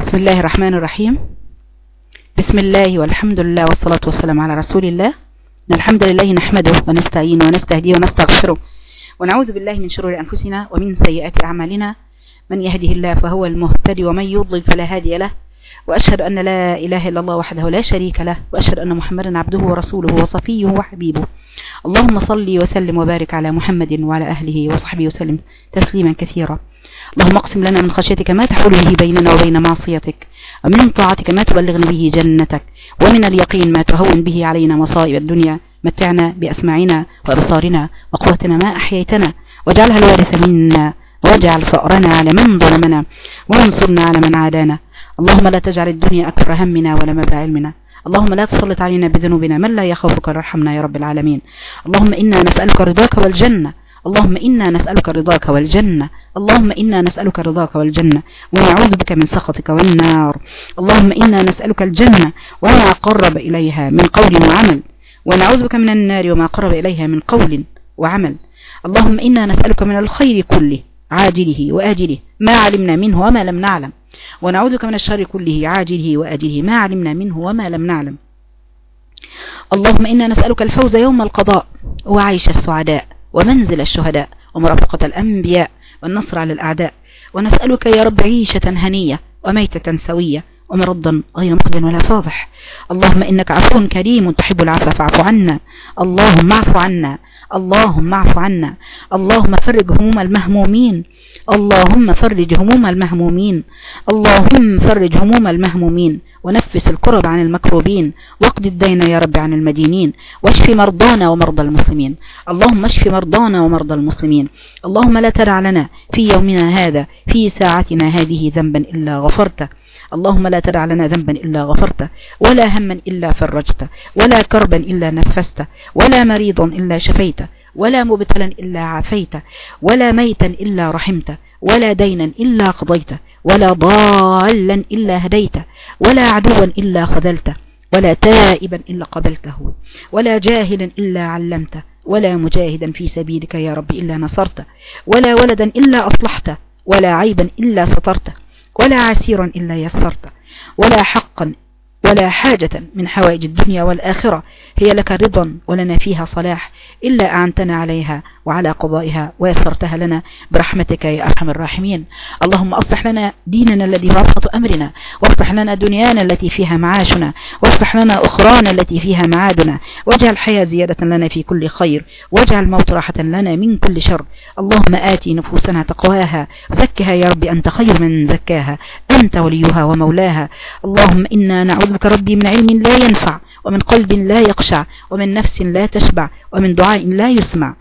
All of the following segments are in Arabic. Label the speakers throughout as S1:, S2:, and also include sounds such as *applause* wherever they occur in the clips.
S1: بسم الله الرحمن الرحيم. بسم الله والحمد لله والصلاة والسلام على رسول الله. الحمد لله نحمده ونستعين ونستهديه ونستغفره. ونعوذ بالله من شرور أنفسنا ومن سيئات أعمالنا. من يهده الله فهو المهتدي ومن يضلل فلا هادي له. وأشهد أن لا إله إلا الله وحده لا شريك له. وأشهد أن محمدا عبده ورسوله وصفيه وحبيبه. اللهم صل وسلم وبارك على محمد وعلى أهله وصحبه وسلم تسليما كثيرا. اللهم اقسم لنا من خشيتك ما تحول به بيننا وبين معصيتك ومن طاعتك ما تبلغنا به جنتك ومن اليقين ما تهون به علينا مصائب الدنيا. متعنا بأسماعنا وأبصارنا وقوتنا ما أحييتنا واجعلها الوارث منا واجعل فأرنا على من ظلمنا وانصرنا على من عادانا. اللهم لا تجعل الدنيا أكثر همنا ولا مبلغ علمنا. اللهم لا تسلط علينا بذنوبنا من لا يخافك ارحمنا يا رب العالمين. اللهم إنا نسألك رضاك والجنة اللهم إنا نسألك رضاك والجنة. اللهم إنا نسألك رضاك والجنة. ونعوذ بك من سخطك والنار. اللهم إنا نسألك الجنة وما قرب إليها من قول وعمل. ونعوذ بك من النار وما قرب إليها من قول وعمل. اللهم إنا نسألك من الخير كله عاجله وآجله ما علمنا منه وما لم نعلم. ونعوذ بك من الشر كله عاجله وآجله ما علمنا منه وما لم نعلم. اللهم إنا نسألك الفوز يوم القضاء وعيش السعداء. ومنزل الشهداء ومرافقة الأنبياء والنصر على الأعداء. ونسألك يا رب عيشة هنية وميتة سوية ومرضا غير مقدم ولا فاضح اللهم إنك عفو كريم تحب العفو فاعف عنا. اللهم اعف عنا. اللهم اعف عنا. اللهم فرج هموم المهمومين. اللهم فرج هموم المهمومين. اللهم فرج هموم المهمومين. ونفس الكرب عن المكروبين. واقض الدين يا رب عن المدينين. واشف مرضانا ومرضى المسلمين. اللهم اشف مرضانا ومرضى المسلمين. اللهم لا تدع لنا في يومنا هذا في ساعتنا هذه ذنبا إلا غفرته. اللهم لا تدع لنا ذنبا إلا غفرته ولا هما إلا فرجته ولا كربا إلا نفسته ولا مريضا إلا شفيته ولا مبتلا إلا عافيته ولا ميتا إلا رحمته ولا دينا إلا قضيته ولا ضالا إلا هديته ولا عدوا إلا خذلته ولا تائبا إلا قبلته ولا جاهلا إلا علمته ولا مجاهدا في سبيلك يا رب إلا نصرته ولا ولدا إلا أصلحته ولا عيبا إلا سترته. ولا عسيرا إلا يسرته ولا حقا ولا حاجة من حوائج الدنيا والآخرة هي لك رضا ولنا فيها صلاح إلا أعنتنا عليها. وعلى قضائها ويسرتها لنا برحمتك يا أرحم الراحمين. اللهم أصلح لنا ديننا الذي هو وسط أمرنا واصلح لنا دنيانا التي فيها معاشنا واصلح لنا أخرانا التي فيها معادنا. واجعل الحياة زيادة لنا في كل خير واجعل الموت راحة لنا من كل شر. اللهم آتي نفوسنا تقواها وزكها يا رب أنت خير من زكاها. أنت وليها ومولاها. اللهم إنا نعوذ بك ربي من علم لا ينفع ومن قلب لا يقشع ومن نفس لا تشبع ومن دعاء لا يسمع.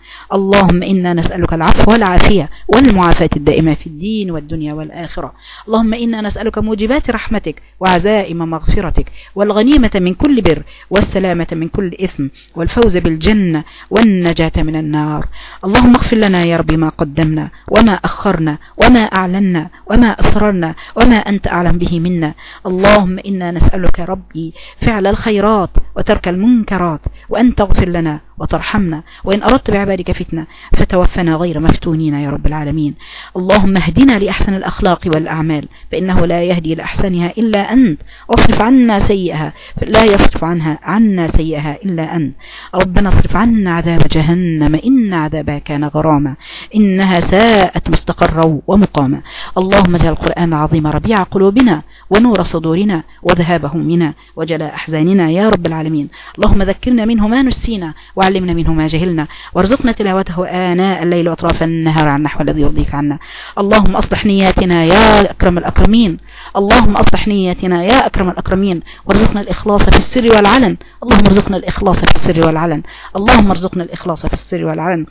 S1: اللهم إنا نسألك العفو والعافية والمعافاة الدائمة في الدين والدنيا والآخرة. اللهم إنا نسألك موجبات رحمتك وعزائم مغفرتك والغنيمة من كل بر والسلامة من كل إثم والفوز بالجنة والنجاة من النار. اللهم اغفر لنا يا رب ما قدمنا وما أخرنا وما أعلنا وما أسررنا وما أنت أعلم به منا. اللهم إنا نسألك ربي فعل الخيرات وترك المنكرات وأن تغفر لنا وترحمنا وإن أردت بعبادك فتنة فتوفنا غير مفتونين يا رب العالمين. اللهم اهدنا لأحسن الأخلاق والأعمال فإنه لا يهدي لأحسنها إلا أنت. واصرف عنا سيئها لا يصرف عنها عنا سيئها إلا أنت. ربنا اصرف عنا عذاب جهنم إن عذابها كان غراما إنها ساءت مستقرا ومقاما. اللهم اجعل القرآن العظيم ربيع قلوبنا ونور صدورنا وذهاب همنا وجلاء أحزاننا يا رب العالمين. اللهم ذكرنا منه ما نسينا وعلمنا منه ما جهلنا. وارزقنا تلاوته آناء الليل وأطراف النهار عن نحو الذي يرضيك عنا. اللهم أصلح نياتنا يا أكرم الأكرمين. اللهم أصلح نياتنا يا أكرم الأكرمين. وارزقنا الإخلاص في السر والعلن. اللهم ارزقنا الإخلاص في السر والعلن. اللهم ارزقنا الإخلاص في السر والعلن.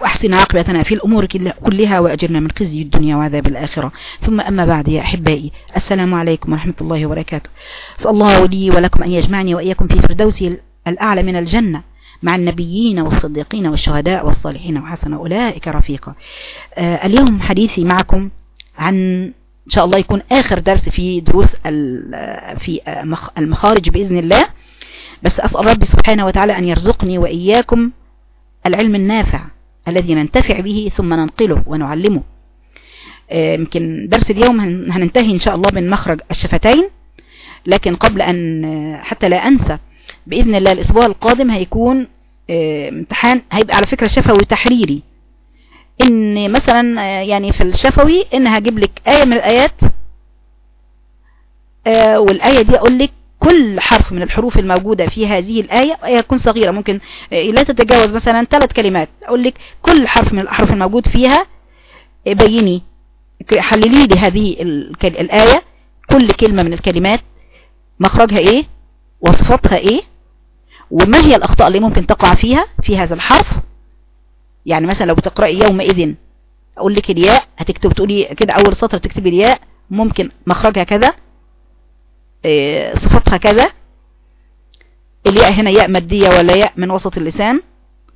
S1: وأحسن عاقبتنا في الأمور كلها وأجرنا من خزي الدنيا وعذاب الآخرة. ثم أما بعد يا أحبائي السلام عليكم ورحمة الله وبركاته. أسأل الله لي ولكم أن يجمعني وإياكم في فردوسه الأعلى من الجنة مع النبيين والصديقين والشهداء والصالحين وحسن أولئك رفيقا. آه اليوم حديثي معكم عن إن شاء الله يكون آخر درس في دروس في المخارج بإذن الله. بس أسأل ربي سبحانه وتعالى أن يرزقني وإياكم العلم النافع الذي ننتفع به ثم ننقله ونعلمه. يمكن درس اليوم هننتهي إن شاء الله من مخرج الشفتين لكن قبل أن حتى لا أنسى بإذن الله الأسبوع القادم هيكون امتحان هيبقى على فكرة شفوي تحريري. إن مثلا يعني في الشفوي إن هجيب لك آية من الآيات والآية دي أقول لك كل حرف من الحروف الموجودة في هذه الآية آية تكون صغيرة. ممكن لا تتجاوز مثلا ثلاث كلمات. أقول لك كل حرف من الحروف الموجود فيها بيني حللي لي هذه الآية كل كلمة من الكلمات مخرجها إيه؟ وصفاتها إيه؟ وما هي الأخطاء اللي ممكن تقع فيها في هذا الحرف؟ يعني مثلا لو بتقرأي يومئذ أقول لك الياء هتكتب تقولي كده أول سطر تكتبي الياء ممكن مخرجها كذا إيه صفتها كذا. الياء هنا ياء مادية ولا ياء من وسط اللسان.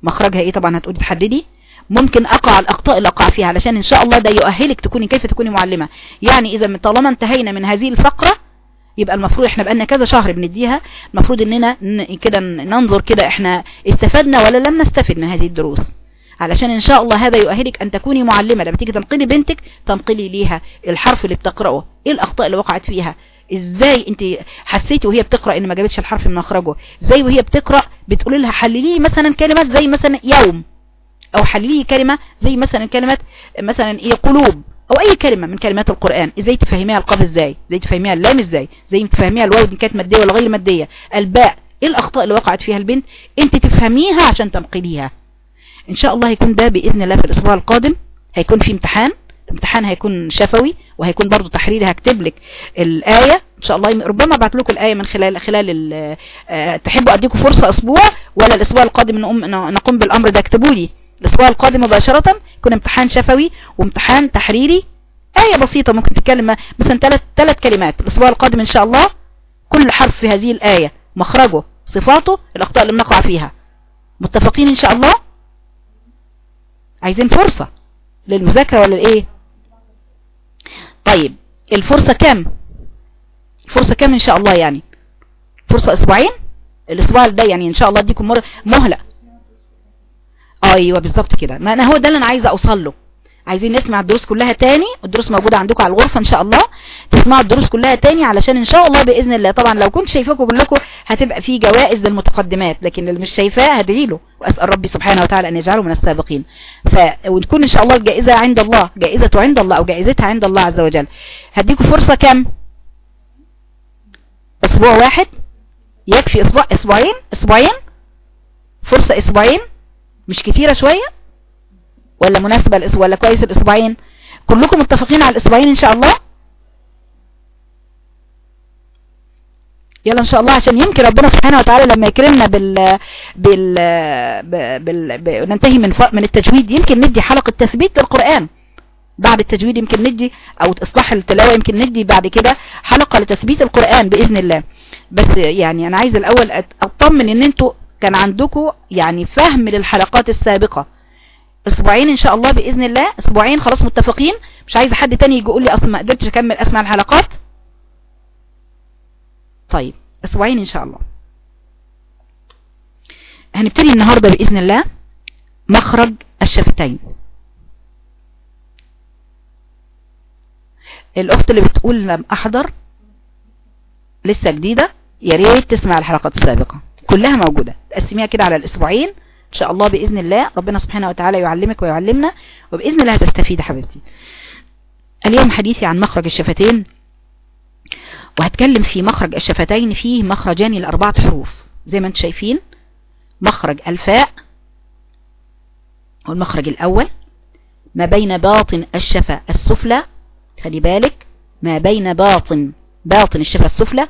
S1: مخرجها إيه طبعا هتقولي تحددي ممكن أقع الأخطاء اللي أقع فيها علشان إن شاء الله ده يؤهلك تكوني كيف تكوني معلمة. يعني إذا طالما انتهينا من هذه الفقرة يبقى المفروض إحنا بقالنا كذا شهر بنديها المفروض اننا كده ننظر كده إحنا استفدنا ولا لم نستفد من هذه الدروس. علشان إن شاء الله هذا يؤهلك أن تكوني معلمة. لما تيجي تنقلي بنتك تنقلي ليها الحرف اللي بتقرأه. إيه الأخطاء اللي وقعت فيها؟ إزاي أنت حسيتي وهي بتقرأ إن ما جابتش الحرف من مخرجه إزاي وهي بتقرأ بتقولي لها حللي مثلا كلمات زي مثلا يوم. أو حللي كلمة زي مثلا كلمة مثلا إيه قلوب أو أي كلمة من كلمات القرآن. إزاي تفهميها القاف إزاي؟ إزاي تفهميها اللام إزاي؟ إزاي تفهميها الواو دي كانت مادية ولا غير مادية؟ الباء إيه الأخطاء اللي وقعت فيها البنت؟ أنت تفهميها عشان تنقليها. إن شاء الله هيكون ده بإذن الله في الأسبوع القادم. هيكون في امتحان. الامتحان هيكون شفوي وهيكون برضو تحريري هكتب لك الآية. إن شاء الله ربما أبعت لكم الآية من خلال خلال أه تحبوا أديكم فرصة أسبوع ولا الأسبوع القادم نقوم نقوم بالأمر ده. اكتبوا لي. الأسبوع القادم مباشرة يكون امتحان شفوي وامتحان تحريري. آية بسيطة ممكن تتكلم مثلا ثلاث ثلاث كلمات. الأسبوع القادم إن شاء الله كل حرف في هذه الآية مخرجه صفاته الأخطاء اللي بنقع فيها. متفقين إن شاء الله؟ عايزين فرصة للمذاكرة ولا الايه طيب الفرصة كم الفرصة كم إن شاء الله يعني؟ فرصة أسبوعين؟ الأسبوع ده يعني إن شاء الله أديكم مر... مهلة. أيوه بالظبط كده. ما أنا هو ده اللي أنا عايزة أوصل له. عايزين نسمع الدروس كلها تاني. الدروس موجودة عندكم على الغرفة إن شاء الله. تسمعوا الدروس كلها تاني علشان إن شاء الله بإذن الله طبعا لو كنت شايفاكم كلكم هتبقى في جوائز للمتقدمات. لكن اللي مش شايفاه هدعي له. وأسأل ربي سبحانه وتعالى أن يجعله من السابقين. ف وتكون إن شاء الله الجائزة عند الله جائزة عند الله أو جائزتها عند الله عز وجل. هديكم فرصة كم أسبوع واحد؟ يكفي أسبوع أسبوعين؟ أسبوعين؟ فرصة أسبوعين؟ مش كتيرة شوية؟ ولا مناسبة الأسبوع ولا كويس الأسبوعين؟ كلكم متفقين على الأسبوعين إن شاء الله؟ يلا إن شاء الله عشان يمكن ربنا سبحانه وتعالى لما يكرمنا بال بال, بال... بال... ننتهي من ف... من التجويد يمكن ندي حلقة تثبيت للقرآن. بعد التجويد يمكن ندي أو إصلاح التلاوة يمكن ندي بعد كده حلقة لتثبيت القرآن بإذن الله. بس يعني أنا عايز الأول أطمن إن أنتوا كان عندكم يعني فهم للحلقات السابقة. أسبوعين إن شاء الله بإذن الله. أسبوعين خلاص متفقين. مش عايز حد تاني يجي يقول لي أصلا ما قدرتش أكمل أسمع الحلقات. طيب أسبوعين إن شاء الله. هنبتدي النهاردة بإذن الله مخرج الشفتين. الأخت اللي بتقول لم أحضر لسه جديدة يا ريت تسمع الحلقات السابقة. كلها موجودة. تقسميها كده على الأسبوعين. إن شاء الله بإذن الله ربنا سبحانه وتعالى يعلمك ويعلمنا. وبإذن الله هتستفيد حبيبتي. اليوم حديثي عن مخرج الشفتين. وهتكلم في مخرج الشفتين فيه مخرجان لأربعة حروف. زي ما أنتم شايفين مخرج الفاء والمخرج الأول. ما بين باطن الشفة السفلى خلي بالك. ما بين باطن باطن الشفة السفلى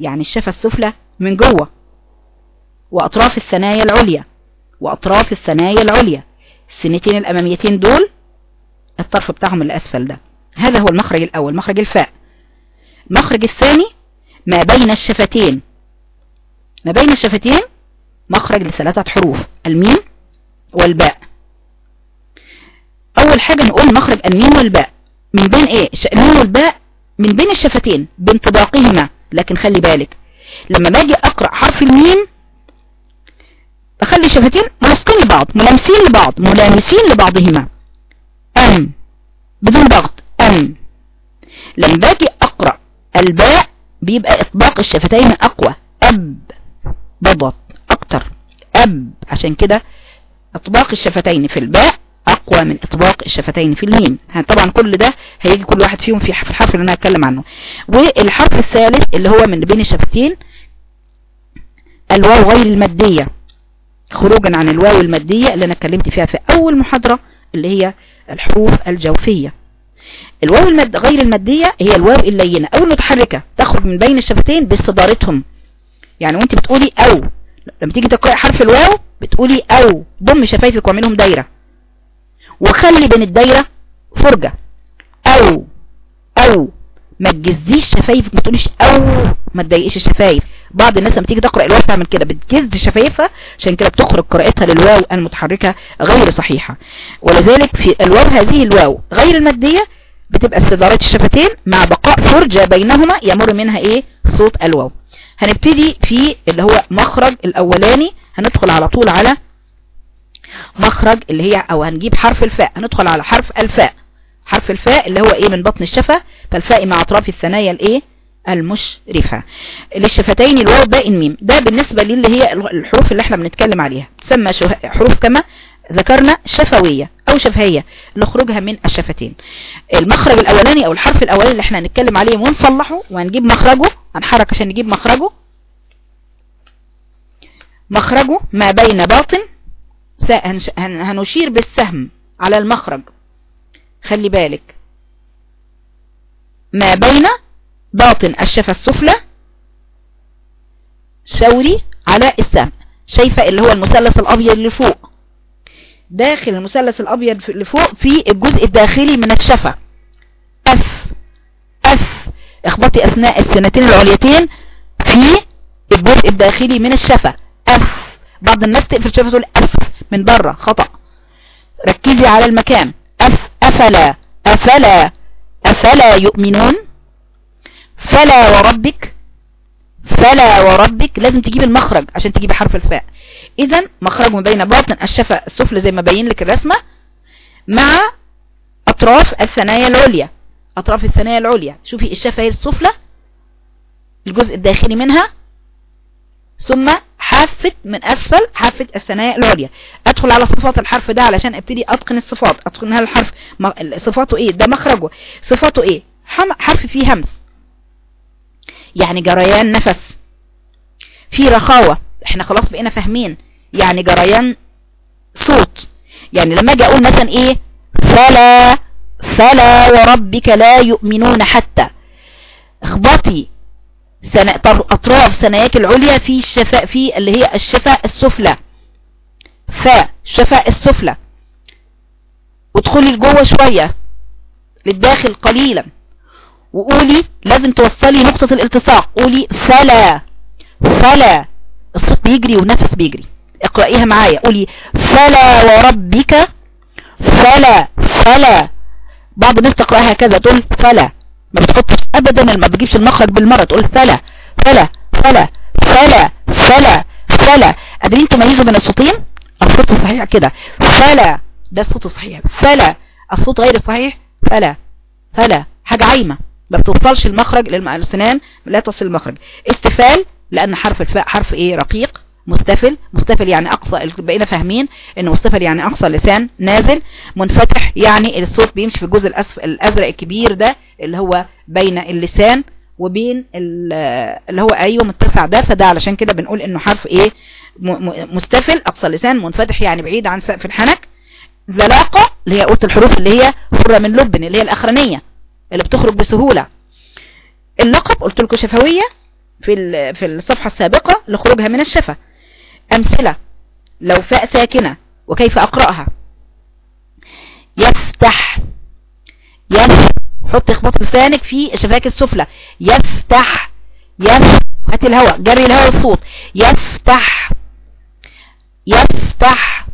S1: يعني الشفة السفلى من جوه. وأطراف الثنايا العليا وأطراف الثنايا العليا. السنتين الأماميتين دول الطرف بتاعهم الأسفل ده. هذا هو المخرج الأول مخرج الفاء. المخرج الثاني ما بين الشفتين. ما بين الشفتين مخرج لثلاثة حروف الميم والباء. أول حاجة نقول مخرج الميم والباء. من بين إيه؟ الميم والباء من بين الشفتين بانطباقهما. لكن خلي بالك لما باجي أقرأ حرف الميم بخلي الشفتين ملصقين لبعض ملامسين لبعض ملامسين لبعضهما. أم. بدون ضغط. أم. لما باجي أقرأ. الباء بيبقى إطباق الشفتين أقوى. أب. بضغط. أكتر. أب. عشان كده إطباق الشفتين في الباء أقوى من إطباق الشفتين في الميم. طبعا كل ده هيجي كل واحد فيهم في الحرف اللي أنا هتكلم عنه. والحرف الثالث اللي هو من بين الشفتين الواو غير المادية. خروجا عن الواو المادية اللي أنا اتكلمت فيها في أول محاضرة اللي هي الحروف الجوفية. الواو المد... غير المادية هي الواو اللينة أو المتحركة تخرج من بين الشفتين باستدارتهم. يعني وأنت بتقولي أو. لما تيجي تقرأي حرف الواو بتقولي أو. ضم شفايفك واعملهم دايرة. وخلي بين الدايرة فرجة. أو. أو. ما تجزيش شفايفك ما تقوليش أو. ما تضايقيش الشفايف. بعض الناس لما تيجي تقرأ الواو تعمل كده بتجز شفايفها عشان كده بتخرج قراءتها للواو المتحركة غير صحيحة. ولذلك في الواو هذه الواو غير المادية بتبقى استدارة الشفتين مع بقاء فرجة بينهما يمر منها إيه؟ صوت الواو. هنبتدي في اللي هو مخرج الأولاني هندخل على طول على مخرج اللي هي أو هنجيب حرف الفاء هندخل على حرف الفاء. حرف الفاء اللي هو إيه؟ من بطن الشفة. فالفاء مع أطراف الثنايا الإيه؟ المشرفة. للشفتين الواو باء الميم ده بالنسبة للي هي الحروف اللي إحنا بنتكلم عليها. تسمى حروف كما ذكرنا شفوية أو شفهية. لخروجها من الشفتين. المخرج الأولاني أو الحرف الأولاني اللي إحنا هنتكلم عليه ونصلحه وهنجيب مخرجه. هنحرك عشان نجيب مخرجه. مخرجه ما بين باطن. هنشير بالسهم على المخرج. خلي بالك. ما بين باطن الشفة السفلى شوري على السهم. شايفة اللي هو المثلث الأبيض اللي فوق. داخل المثلث الأبيض اللي فوق في الجزء الداخلي من الشفة أف. أف. إخبطي أثناء السنتين العليتين في الجزء الداخلي من الشفة أف. بعض الناس تقفل شفة تقول أف من بره خطأ. ركزي على المكان. أف. أفلا. أفلا. أفلا يؤمنون؟ فلا وربك فلا وربك لازم تجيب المخرج عشان تجيب حرف الفاء. إذا مخرج بين باطن الشفة السفلى زي ما بين لك الرسمة مع أطراف الثنايا العليا. أطراف الثنايا العليا. شوفي الشفة هي السفلى الجزء الداخلي منها ثم حافة من أسفل حافة الثنايا العليا. أدخل على صفات الحرف ده علشان أبتدي أتقن الصفات. أتقن هذا الحرف صفاته إيه؟ ده مخرجه. صفاته إيه؟ حرف فيه همس. يعني جريان نفس. في رخاوة. إحنا خلاص بقينا فاهمين. يعني جريان صوت. يعني لما أجي أقول مثلا إيه؟ فلا فلا وربك لا يؤمنون حتى. إخبطي. سنة أطراف ثناياك العليا في الشفاء في اللي هي الشفاء السفلى. ف الشفاء السفلى. وادخلي لجوه شوية. للداخل قليلا. وقولي لازم توصلي نقطة الالتصاق. قولي فلا فلا. الصوت بيجري والنفس بيجري. اقرأيها معايا. قولي فلا وربك فلا فلا. بعض الناس تقرأها كذا تقول فلا. ما بتحطش ابدا ما بتجيبش المخرج بالمرة تقول فلا فلا فلا فلا فلا فلا. قادرين تميزوا بين الصوتين؟ الصوت الصحيح كده. فلا ده الصوت الصحيح. فلا الصوت غير الصحيح فلا فلا. حاجة عايمة. ما بتوصلش المخرج للسنان لا تصل المخرج. استفال لأن حرف الفاء حرف إيه؟ رقيق مستفل. مستفل يعني أقصى بقينا فاهمين ان مستفل يعني أقصى لسان نازل. منفتح يعني الصوت بيمشي في الجزء الأزرق الكبير ده اللي هو بين اللسان وبين اللي هو أيوه متسع ده. فده علشان كده بنقول إنه حرف إيه؟ مستفل أقصى لسان منفتح يعني بعيد عن سقف الحنك. زلاقة اللي هي قلت الحروف اللي هي حرة من لبن اللي هي الأخرانية. اللي بتخرج بسهولة. اللقب قلت لكم شفوية في في الصفحة السابقة لخروجها من الشفة أمثلة لو فاء ساكنة وكيف أقرأها؟ يفتح يف حط اخباط لسانك في الشفاك السفلى. يفتح يف هات الهواء جري الهواء الصوت يفتح يفتح.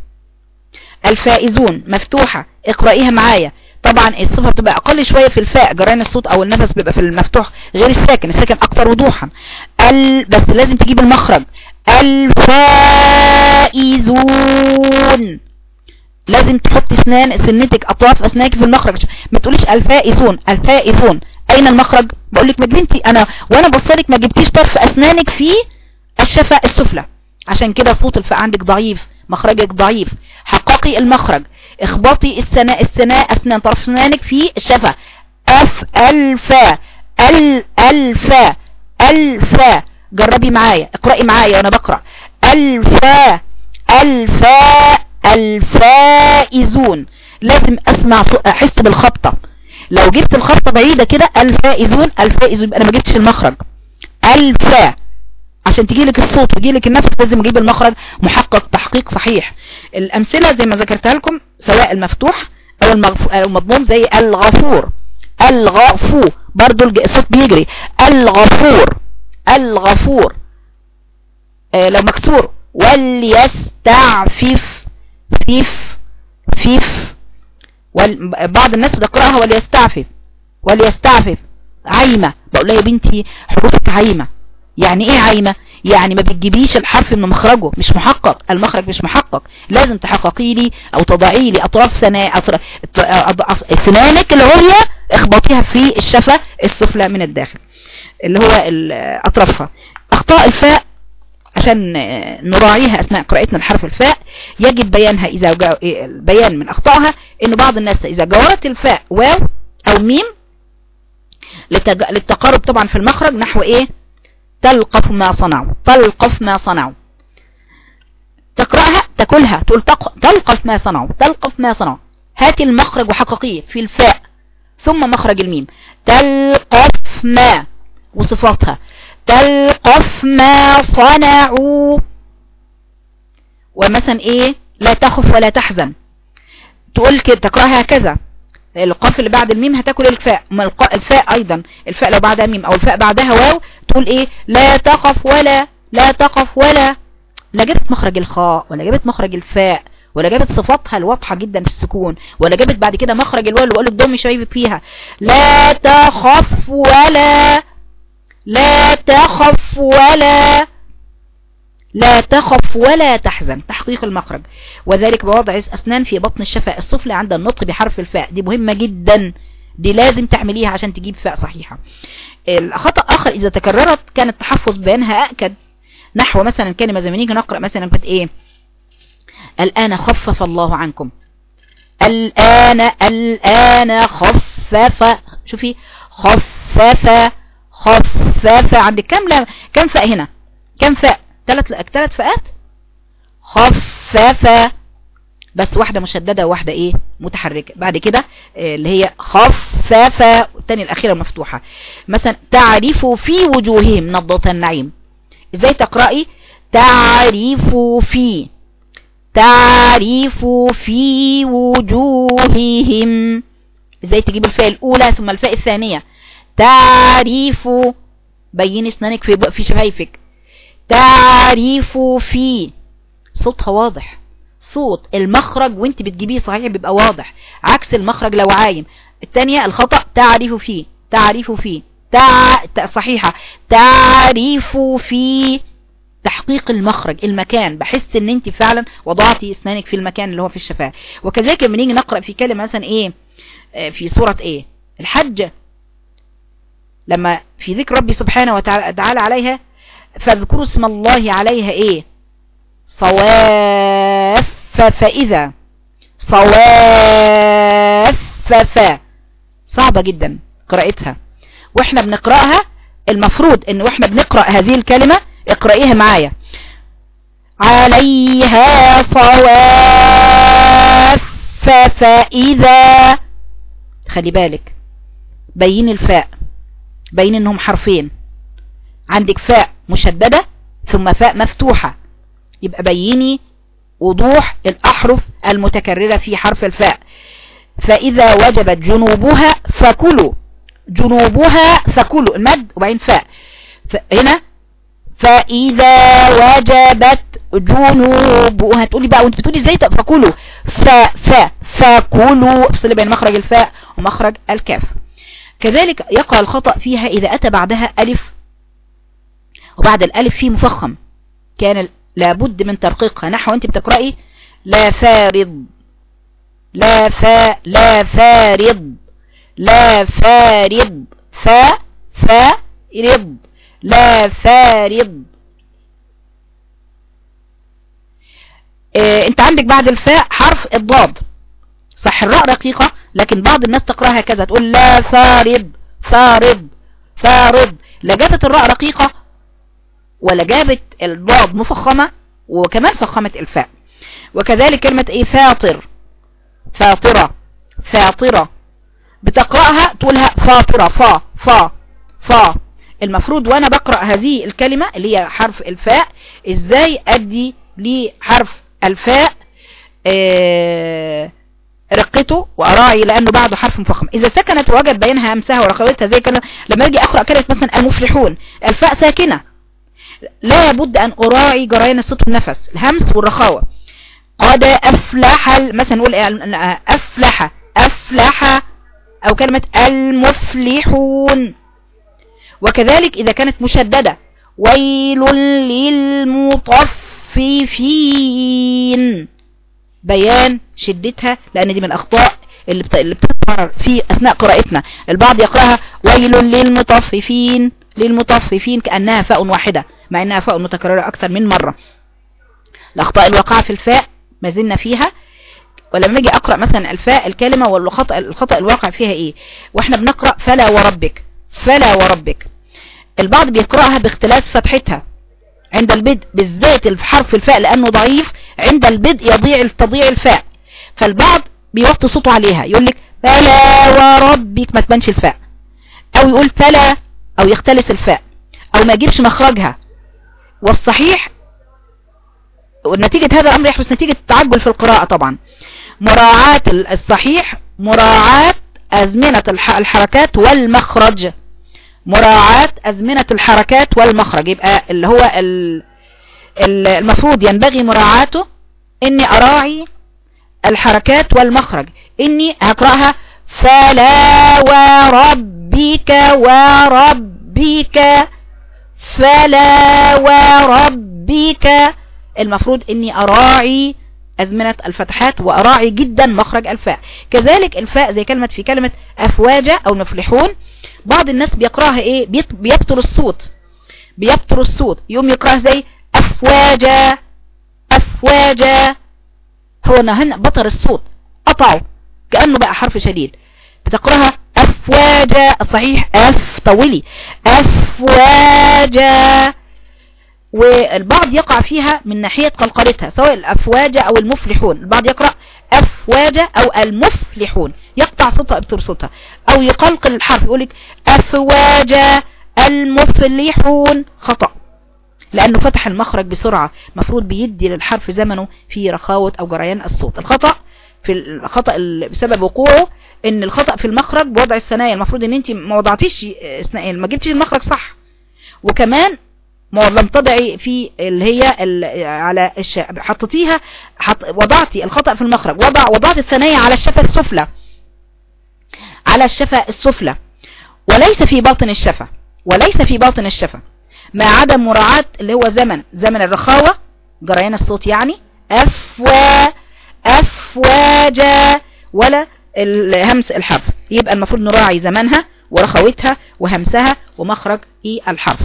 S1: الفائزون مفتوحة اقرأيها معايا. طبعا الصفة بتبقى أقل شوية في الفاء جران الصوت أو النفس بيبقى في المفتوح غير الساكن الساكن أكثر وضوحا. ال بس لازم تجيب المخرج. الفائزون. لازم تحط اسنان سنتك أطراف أسنانك في المخرج. ما تقوليش الفائزون الفائزون. أين المخرج؟ بقول لك ما بنتي أنا وأنا بوصلك ما جبتيش طرف أسنانك في الشفة السفلى. عشان كده صوت الفاء عندك ضعيف مخرجك ضعيف. حققي المخرج. اخبطي السناء السناء اسنان طرف أسنانك في الشفة أف الفا أل الفا الفا جربي معايا اقرأي معايا وأنا بقرأ. الفا الفا الفائزون. لازم أسمع أحس بالخبطة. لو جبت الخبطة بعيدة كده الفائزون الفائزون أنا ما جبتش المخرج. الفا عشان تجي لك الصوت ويجي لك النفس لازم أجيب المخرج محقق تحقيق صحيح. الأمثلة زي ما ذكرتها لكم سواء المفتوح أو المضموم زي الغفور. الغفو برضو الصوت بيجري. الغفور. الغفور. آه لو مكسور. وليستعفف. فيف. فيف. بعض الناس بتقرأها وليستعفف. وليستعفف. عايمة. بقول لها يا بنتي حروفك عايمة. يعني إيه عايمة؟ يعني ما بتجيبيش الحرف من مخرجه مش محقق المخرج مش محقق. لازم تحققي لي أو تضعي لي اطراف سنا أطراف سنانك العليا اخبطيها في الشفة السفلى من الداخل اللي هو اطرافها. اخطاء الفاء عشان نراعيها اثناء قراءتنا الحرف الفاء يجب بيانها إذا بيان من أخطائها إن بعض الناس إذا جاورت الفاء واو أو ميم للتقارب طبعا في المخرج نحو إيه؟ تلقف ما صنعوا تلقف ما صنعوا. تقرأها تاكلها تقول تلقف ما صنعوا تلقف ما صنعوا. هاتي المخرج وحقيقية في الفاء ثم مخرج الميم. تلقف ما وصفاتها. تلقف ما صنعوا. ومثلا إيه؟ لا تخف ولا تحزن. تقول كده تقرأها هكذا. القاف اللي بعد الميم هتاكل الفاء. الفاء أيضا. الفاء لو بعدها ميم أو الفاء بعدها واو تقول إيه؟ لا تقف ولا لا تقف ولا. لا جابت مخرج الخاء ولا جابت مخرج الفاء ولا جابت صفاتها الواضحة جدا في السكون ولا جابت بعد كده مخرج الواو اللي بقول لك ضم شوية فيها. لا تخف ولا لا تخف ولا لا تخف ولا تحزن. تحقيق المخرج. وذلك بوضع أسنان في بطن الشفاء السفلى عند النطق بحرف الفاء. دي مهمة جدا. دي لازم تعمليها عشان تجيب فاء صحيحة. الخطأ آخر إذا تكررت كان التحفظ بينها أكد. نحو مثلا كلمة زي ما نيجي نقرأ مثلا كانت إيه؟ الآن خفف الله عنكم. الآن الآن خفف. شوفي خفف خفف. عندك كم لا كم فاء هنا؟ كم فاء؟ ثلاث ثلاث فئات خفافة بس واحدة مشددة وواحدة إيه؟ متحركة. بعد كده آه، اللي هي خفافة. الثانية الأخيرة مفتوحة. مثلا تعرف في وجوههم نضة النعيم. إزاي تقرأي؟ تعرف في. تعرف في وجوههم. إزاي تجيب الفاء الأولى ثم الفاء الثانية؟ تعرف بين إسنانك في في شفايفك. تعرف في. صوتها واضح. صوت المخرج وانت بتجيبيه صحيح بيبقى واضح. عكس المخرج لو عايم. الثانية الخطأ تعرف فيه تعرف فيه تع... صحيحة. تعرف في تحقيق المخرج المكان. بحس ان انت فعلا وضعتي إسنانك في المكان اللي هو في الشفاه. وكذلك لما نيجي نقرأ في كلمة مثلا إيه آه، في سورة إيه الحج. لما في ذكر ربي سبحانه وتعالى عليها فاذكروا اسم الله عليها إيه؟ صواف فإذا صواف صعبة جدا قراءتها. وإحنا بنقرأها المفروض إن وإحنا بنقرأ هذه الكلمة اقرأيها معايا. عليها صواف فإذا خلي بالك بين الفاء بين إنهم حرفين. عندك فاء مشددة ثم فاء مفتوحة. يبقى بيني وضوح الأحرف المتكررة في حرف الفاء. فإذا وجبت جنوبها فكلوا. جنوبها فكلوا. المد وبعدين فاء. هنا؟ فإذا وجبت جنوبها. تقولي بقى وانت بتقولي إزاي؟ فكلوا. ف ف فكلوا. افصل بين مخرج الفاء ومخرج الكاف. كذلك يقع الخطأ فيها إذا أتى بعدها ألف. وبعد الألف فيه مفخم. كان لابد من ترقيقها نحو أنت بتقرأي لا فارض لا فا لا فارض لا فارض فا فارض لا فارض. آه انت عندك بعد الفاء حرف الضاد. صح الراء رقيقة لكن بعض الناس تقرأها كذا تقول لا فارض فارض فارض. لا جابت الراء رقيقة ولا جابت الضاد مفخمة وكمان فخمت الفاء. وكذلك كلمة إيه؟ فاطر. فاطرة. فاطرة. بتقرأها تقولها فاطرة. فا. فا. فا. المفروض وأنا بقرأ هذه الكلمة اللي هي حرف الفاء إزاي أدي لحرف الفاء آه رقته وأراعي لأنه بعده حرف مفخم. إذا سكنت وجد بينها همسها ورخوتها زي كلمة لما أجي أقرأ كلمة مثلا المفلحون الفاء ساكنة. لا بد أن أراعي جريان الصوت والنفس الهمس والرخاوة. قد أفلح مثلا نقول أفلح أفلح أو كلمة المفلحون. وكذلك إذا كانت مشددة ويل للمطففين. بيان شدتها لأن دي من الأخطاء اللي بتظهر في أثناء قراءتنا. البعض يقرأها ويل للمطففين. للمطففين كأنها فاء واحدة. مع إنها فاء متكررة أكثر من مرة. الأخطاء الواقعه في الفاء ما زلنا فيها. ولما أجي أقرأ مثلا الفاء الكلمة والخطا الخطأ الواقع فيها إيه؟ وإحنا بنقرأ فلا وربك فلا وربك. البعض بيقرأها باختلاس فتحتها. عند البدء بالذات الحرف الفاء لأنه ضعيف عند البدء يضيع تضيع الفاء. فالبعض بيوطي صوته عليها. يقول لك فلا وربك ما تبانش الفاء. أو يقول فلا أو يختلس الفاء. أو ما يجيبش مخرجها. والصحيح ونتيجة هذا الأمر يحدث نتيجة تعجل في القراءة طبعا. مراعاة الصحيح مراعاة أزمنة الحركات والمخرج. مراعاة أزمنة الحركات والمخرج. يبقى اللي هو المفروض ينبغي مراعاته إني أراعي الحركات والمخرج. إني هقرأها فلا وربك وربك فلا وربك المفروض إني أراعي أزمنة الفتحات وأراعي جدا مخرج الفاء. كذلك الفاء زي كلمة في كلمة افواجة أو مفلحون بعض الناس بيقرأها إيه؟ بيبطل الصوت. بيبطل الصوت. يوم يقرأها زي افواجة افواجة هو هنا بطر الصوت. قطعه. كأنه بقى حرف شديد. بتقرأها افواجة الصحيح أف طولي. افواجة والبعض يقع فيها من ناحية قلقلتها سواء الأفواجة أو المفلحون. البعض يقرأ أفواجة أو المفلحون. يقطع صوتها ابتر صوتها. أو يقلقل الحرف يقولك أفواجة المفلحون. خطأ. لأنه فتح المخرج بسرعة. مفروض بيدي للحرف زمنه في رخاوة أو جريان الصوت. الخطأ في الخطأ بسبب وقوعه إن الخطأ في المخرج بوضع الثنايا. المفروض إن أنت ما وضعتيش ما جبتيش المخرج صح. وكمان ما لم تضعي في اللي هي على الش... حطيتيها حط... وضعتي الخطأ في المخرج. وضع وضعت الثنايا على الشفة السفلى. على الشفة السفلى. وليس في باطن الشفة وليس في باطن الشفة ما عدم مراعاة اللي هو زمن. زمن الرخاوة. جريان الصوت يعني. أفوا أفواجا ولا الهمس الحرف. يبقى المفروض نراعي زمنها ورخوتها وهمسها ومخرج إي الحرف.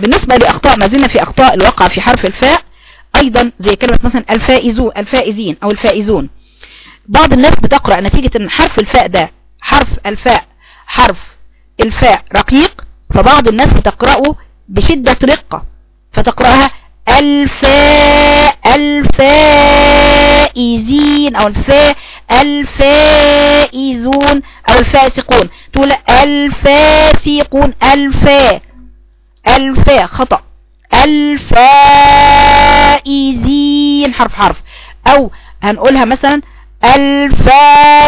S1: بالنسبة لأخطاء ما زلنا في أخطاء الواقع في حرف الفاء أيضا زي كلمة مثلا الفائزون الفائزين أو الفائزون. بعض الناس بتقرأ نتيجة أن حرف الفاء ده حرف الفاء حرف الفاء رقيق فبعض الناس بتقرأه بشدة رقة. فتقرأها الفاء الفائزين أو الفاء الفائزون أو الفاسقون. تقول الفاسقون الفاء الفاء خطأ. الفائزين حرف حرف. أو هنقولها مثلا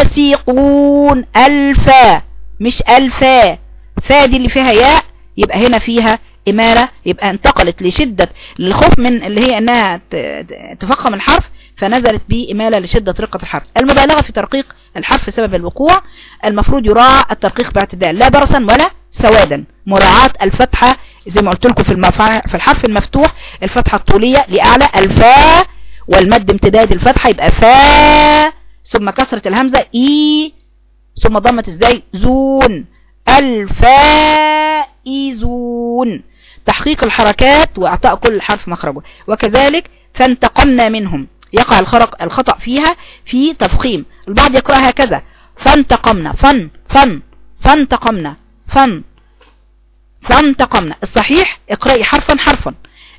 S1: الفاسقون الفا مش الفا. فا دي اللي فيها ياء يبقى هنا فيها إمالة يبقى انتقلت لشدة الخوف من اللي هي إنها تفخم الحرف. فنزلت بإمالة لشدة رقة الحرف المبالغة في ترقيق الحرف سبب الوقوع المفروض يراعى الترقيق باعتدال لا برصا ولا سوادا. مراعاة الفتحة زي ما قلت لكم في في الحرف المفتوح الفتحة الطولية لأعلى الفاء والمد امتداد الفتحة يبقى فا ثم كسرة الهمزة إي ثم ضمت إزاي؟ زون. الفائزون تحقيق الحركات وإعطاء كل حرف مخرجه. وكذلك فانتقمنا منهم. يقع الخرق الخطأ فيها في تفخيم. البعض يقرأها هكذا. فانتقمنا. فن فن فانتقمنا. فن فانتقمنا. الصحيح اقرأي حرفا حرفا.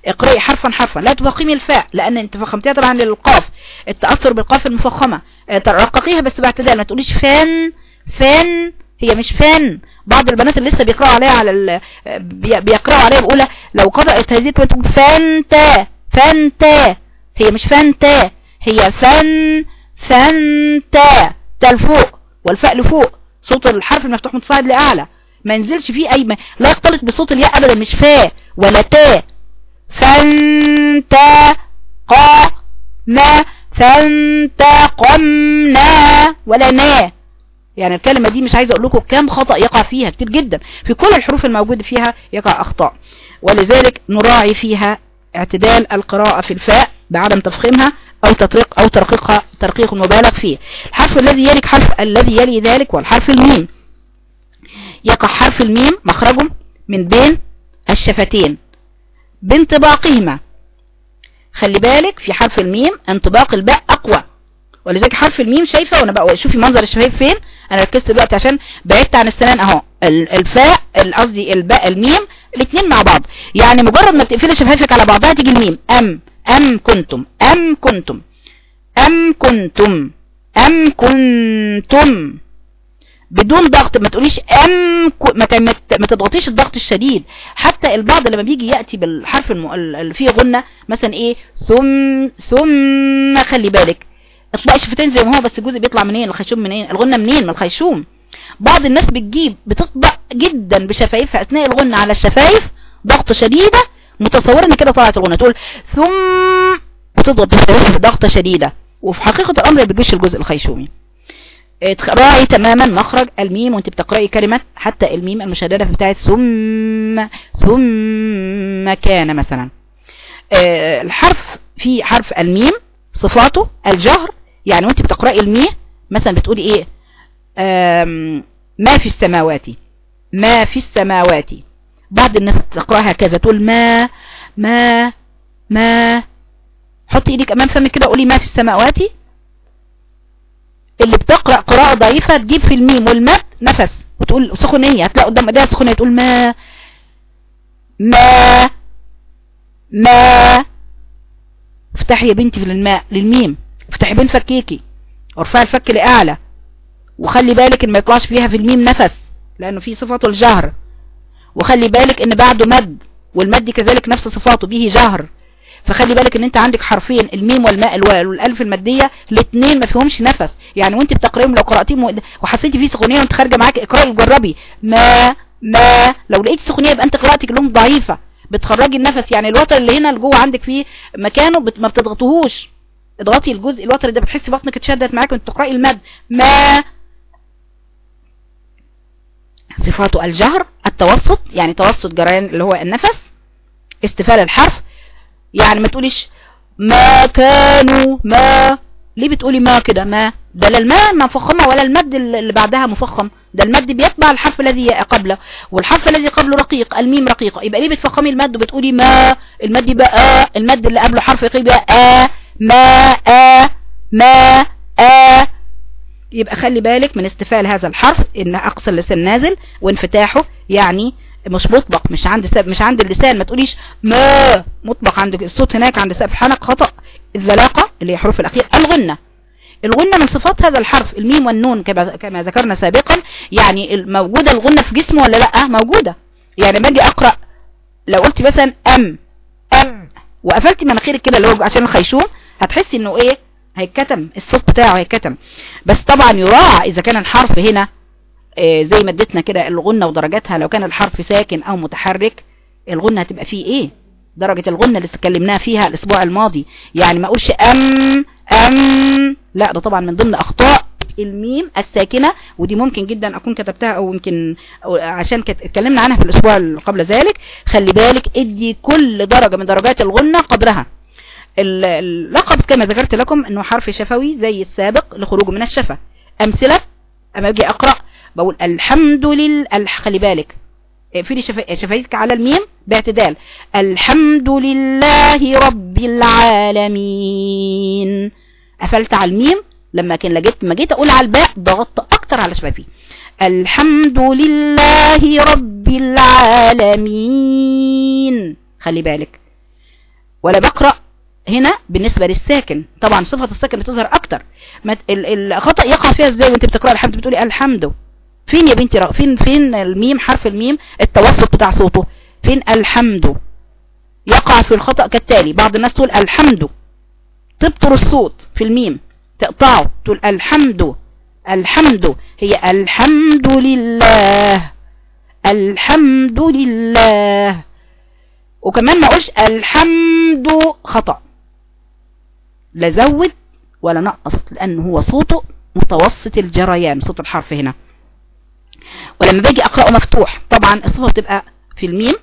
S1: اقرأي حرفا حرفا. لا تفخمي الفاء لأن انت فخمتيها طبعا للقاف. التأثر بالقاف المفخمة. رققيها بس باعتدال ما تقوليش فان فان هي مش فان بعض البنات اللي لسه بيقرأوا عليها على ال... بيقرأوا عليها بيقولها لو قرأت هذه تقول فانتا فانتا هي مش فانتا هي فن فانتا. تا لفوق والفاء لفوق. صوت الحرف المفتوح متصاعد لأعلى. ما ينزلش فيه أي ما لا يختلط بصوت الياء أبدا مش فا ولا تا. فانتا قا ما فانتقمنا ولا نا. يعني الكلمة دي مش عايزة أقول لكم كام خطأ يقع فيها كتير جدا. في كل الحروف الموجودة فيها يقع أخطاء. ولذلك نراعي فيها اعتدال القراءة في الفاء. بعدم تفخيمها أو تطريق أو ترقيقها ترقيق مبالغ فيه. الحرف الذي يلي حرف الذي يلي ذلك والحرف الميم. يقع حرف الميم مخرجه من بين الشفتين. بانطباقهما خلي بالك في حرف الميم انطباق الباء أقوى. ولذلك حرف الميم شايفة وأنا بقى شوفي منظر الشفايف فين. أنا ركزت دلوقتي عشان بعدت عن السنان أهو. الفاء قصدي الباء الميم الاثنين مع بعض. يعني مجرد ما بتقفلي شفايفك على بعضها تيجي الميم. أم. أم كنتم؟ أم كنتم؟ أم كنتم؟ أم كنتم؟ بدون ضغط ما تقوليش أم ما تضغطيش الضغط الشديد. حتى البعض لما بيجي يأتي بالحرف اللي فيه غنه مثلا إيه؟ ثم ثم خلي بالك. اطلقي شفتين زي ما هو بس الجزء بيطلع منين؟ الخيشوم منين؟ الغنة منين؟ من الخيشوم. بعض الناس بتجيب بتطبق جدا بشفايفها أثناء الغنة على الشفايف ضغط شديدة متصورة إن كده طلعت الغنة تقول ثم بتضغط بشفايفها ضغطة شديدة. وفي حقيقة الأمر ما بيجيش الجزء الخيشومي. راعي تماما مخرج الميم وأنت بتقرأي كلمة حتى الميم المشددة بتاعت ثم ثم كان مثلا. الحرف في حرف الميم صفاته الجهر. يعني وأنت بتقرأي المية مثلا بتقولي إيه؟ ما في السماوات ما في السماوات. بعض الناس تقرأها كذا تقول ما ما ما. حطي إيدك أمام فمك كده قولي ما في السماوات. اللي بتقرأ قراءة ضعيفة تجيب في الميم والمد نفس وتقول سخونية هتلاقي قدام إيديها سخونية تقول ما ما ما. افتحي يا بنتي في الماء للميم افتحي بين فكيكي وارفعي الفك لأعلى وخلي بالك إن ما يطلعش فيها في الميم نفس لأنه في صفاته الجهر. وخلي بالك إن بعده مد والمد كذلك نفس صفاته به جهر. فخلي بالك إن أنت عندك حرفين الميم والماء والالف المادية الاثنين ما فيهمش نفس. يعني وأنت بتقريهم لو قراتيهم وحسيتي فيه سخونية وأنت خارجة معاك اقرأي وجربي. ما ما لو لقيت سخونية يبقى أنت قراءتك لهم ضعيفة. بتخرجي النفس. يعني الوتر اللي هنا اللي جوه عندك فيه مكانه. ما بتضغطوهوش اضغطي الجزء الوتر ده بتحسي بطنك اتشدت معاك وأنت تقراي المد. ما صفاته الجهر التوسط يعني توسط جريان اللي هو النفس استفال الحرف. يعني ما تقوليش ما كانوا ما. ليه بتقولي ما كده؟ ما. ده لا الماء مفخمة ولا المد اللي بعدها مفخم. ده المد بيتبع الحرف الذي قبله. والحرف الذي قبله رقيق الميم رقيقة يبقى ليه بتفخمي المد وبتقولي ما؟ المد يبقى المد اللي قبله حرف يبقى آ ما آ ما آ. يبقى خلي بالك من استفال هذا الحرف إن أقصى اللسان نازل وانفتاحه يعني مش مطبق مش عند مش عند اللسان. ما تقوليش ما مطبق عند الصوت هناك عند سقف الحنك خطأ. الذلاقة اللي هي حروف الأخير. الغنة. الغنة من صفات هذا الحرف. الميم والنون كما, ذكرنا سابقا. يعني موجودة الغنة في جسمه ولا لأ؟ موجودة. يعني باجي أقرأ لو قلت مثلا أم أم وقفلتي مناخيرك كده اللي هو عشان الخيشوم هتحسي إنه إيه؟ هيتكتم الصوت بتاعه هيتكتم. بس طبعا يراعى إذا كان الحرف هنا إيه زي ما اديتنا كده الغنة ودرجاتها لو كان الحرف ساكن أو متحرك الغنة هتبقى فيه إيه؟ درجة الغنة اللي اتكلمناها فيها الأسبوع الماضي. يعني ما أقولش أم أم لا ده طبعا من ضمن أخطاء الميم الساكنة ودي ممكن جدا أكون كتبتها أو يمكن عشان اتكلمنا عنها في الأسبوع قبل ذلك. خلي بالك ادي كل درجة من درجات الغنة قدرها. اللقب كما ذكرت لكم أنه حرف شفوي زي السابق لخروجه من الشفة. أمثلة؟ أما أجي أقرأ. بقول الحمد لله خلي بالك. اقفلي شفايفك على الميم باعتدال. الحمد لله رب العالمين. قفلت على الميم. لما كان لجيت ما جيت أقول على الباء ضغطت أكتر على شفايفي الحمد لله رب العالمين. خلي بالك. ولا بقرأ. هنا بالنسبة للساكن. طبعا صفة الساكن بتظهر أكتر. الخطأ يقع فيها إزاي وأنت بتقرأ؟ الحمد بتقولي الحمد. فين يا بنتي فين فين الميم؟ حرف الميم التوسط بتاع صوته. فين الحمد؟ يقع في الخطأ كالتالي. بعض الناس تقول الحمد. تبطر الصوت في الميم. تقطعه. تقول الحمد. الحمد. هي الحمد لله. الحمد لله. وكمان ما أقولش الحمد خطأ. لا زود ولا نقص لأنه هو صوته متوسط الجريان صوت الحرف هنا. ولما باجي اقرأه مفتوح طبعا الصفة بتبقى في الميم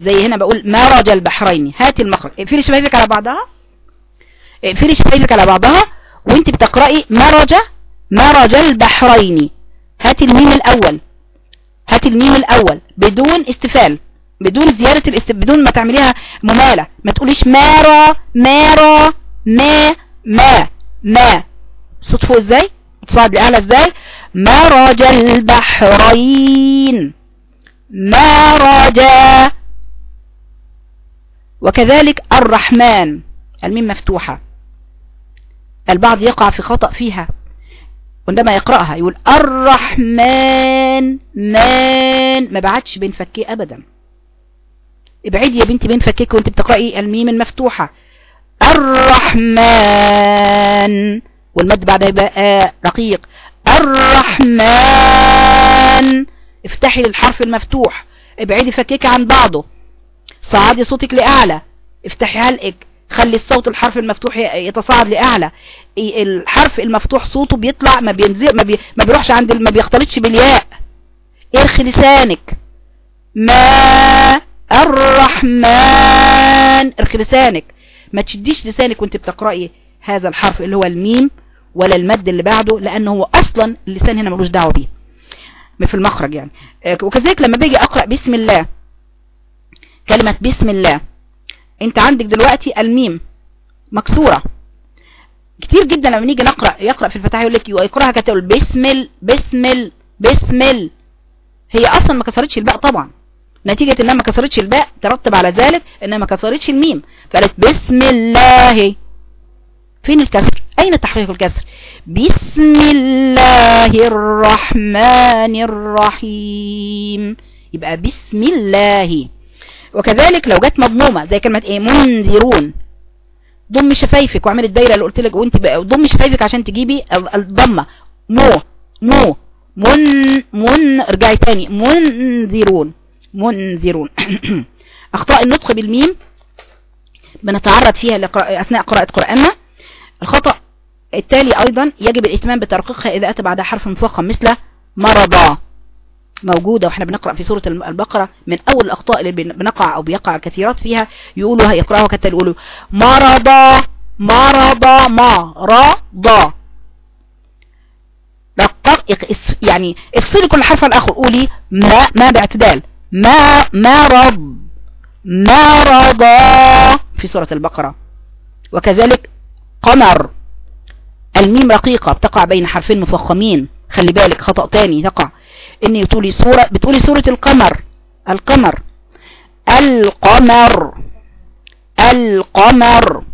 S1: زي هنا بقول مرج البحرين هات المخرج اقفلي شفايفك على بعضها. اقفلي شفايفك على بعضها وانت بتقرأي مرج مرج البحرين. هات الميم الأول. هات الميم الأول. بدون استفال بدون زيادة الاست... بدون ما تعمليها ممالة. ما تقوليش مارا مارا ما ما ما. فوق إزاي؟ تصعد لأعلى إزاي؟ مرج البحرين. مرج. وكذلك الرحمن. الميم مفتوحة. البعض يقع في خطأ فيها. عندما يقرأها يقول الرحمن مان. ما بعدش بين فكيه أبدا. ابعدي يا بنتي بين فكيك وانت بتقرأي الميم المفتوحة. الرحمن. والمد بعدها يبقى رقيق. الرحمن. افتحي الحرف المفتوح. ابعدي فكيك عن بعضه. صعدي صوتك لأعلى. افتحي حلقك خلي الصوت الحرف المفتوح يتصاعد لأعلى. الحرف المفتوح صوته بيطلع ما بينزل ما, بي ما بيروحش عند ما بيختلطش بالياء. ارخي لسانك. ما الرحمن. ارخي لسانك. ما تشديش لسانك وانت بتقرأي هذا الحرف اللي هو الميم ولا المد اللي بعده لأنه هو أصلا اللسان هنا ملوش دعوة بيه. في المخرج يعني. وكذلك لما باجي أقرأ بسم الله كلمة بسم الله انت عندك دلوقتي الميم مكسورة. كتير جدا لما نيجي نقرأ يقرأ في الفتاحة يقول لك ويقرأها كتقول بسم ال بسم ال بسم ال. هي أصلا ما كسرتش الباء طبعا. نتيجة إنها ما كسرتش الباء ترتب على ذلك إنها ما كسرتش الميم. فقالت بسم الله. فين الكسر؟ أين تحقيق الكسر؟ بسم الله الرحمن الرحيم. يبقى بسم الله. وكذلك لو جت مضمومة زي كلمة إيه؟ منذرون. ضم شفايفك واعمل الدايرة اللي قلت لك وأنت ضم شفايفك عشان تجيبي الضمه مو مو من من. ارجعي تاني. منذرون. منذرون. *coughs* أخطاء النطق بالميم بنتعرض فيها أثناء قراءة قرآننا. الخطأ التالي أيضا يجب الاهتمام بترقيقها إذا أتى بعدها حرف مفخم مثل مرضى. موجودة وإحنا بنقرأ في سورة البقرة من أول الأخطاء اللي بنقع أو بيقع كثيرات فيها. يقولوا يقرأوها كتا يقولوا مرضى مرضى مرضى. يعني افصلي كل حرف عن الآخر. قولي ما ما باعتدال. ما مرض مرضى في سورة البقرة. وكذلك قمر. الميم رقيقة بتقع بين حرفين مفخمين. خلي بالك خطأ تاني تقع إني بتقولي سورة بتقولي سورة القمر. القمر. القمر. القمر.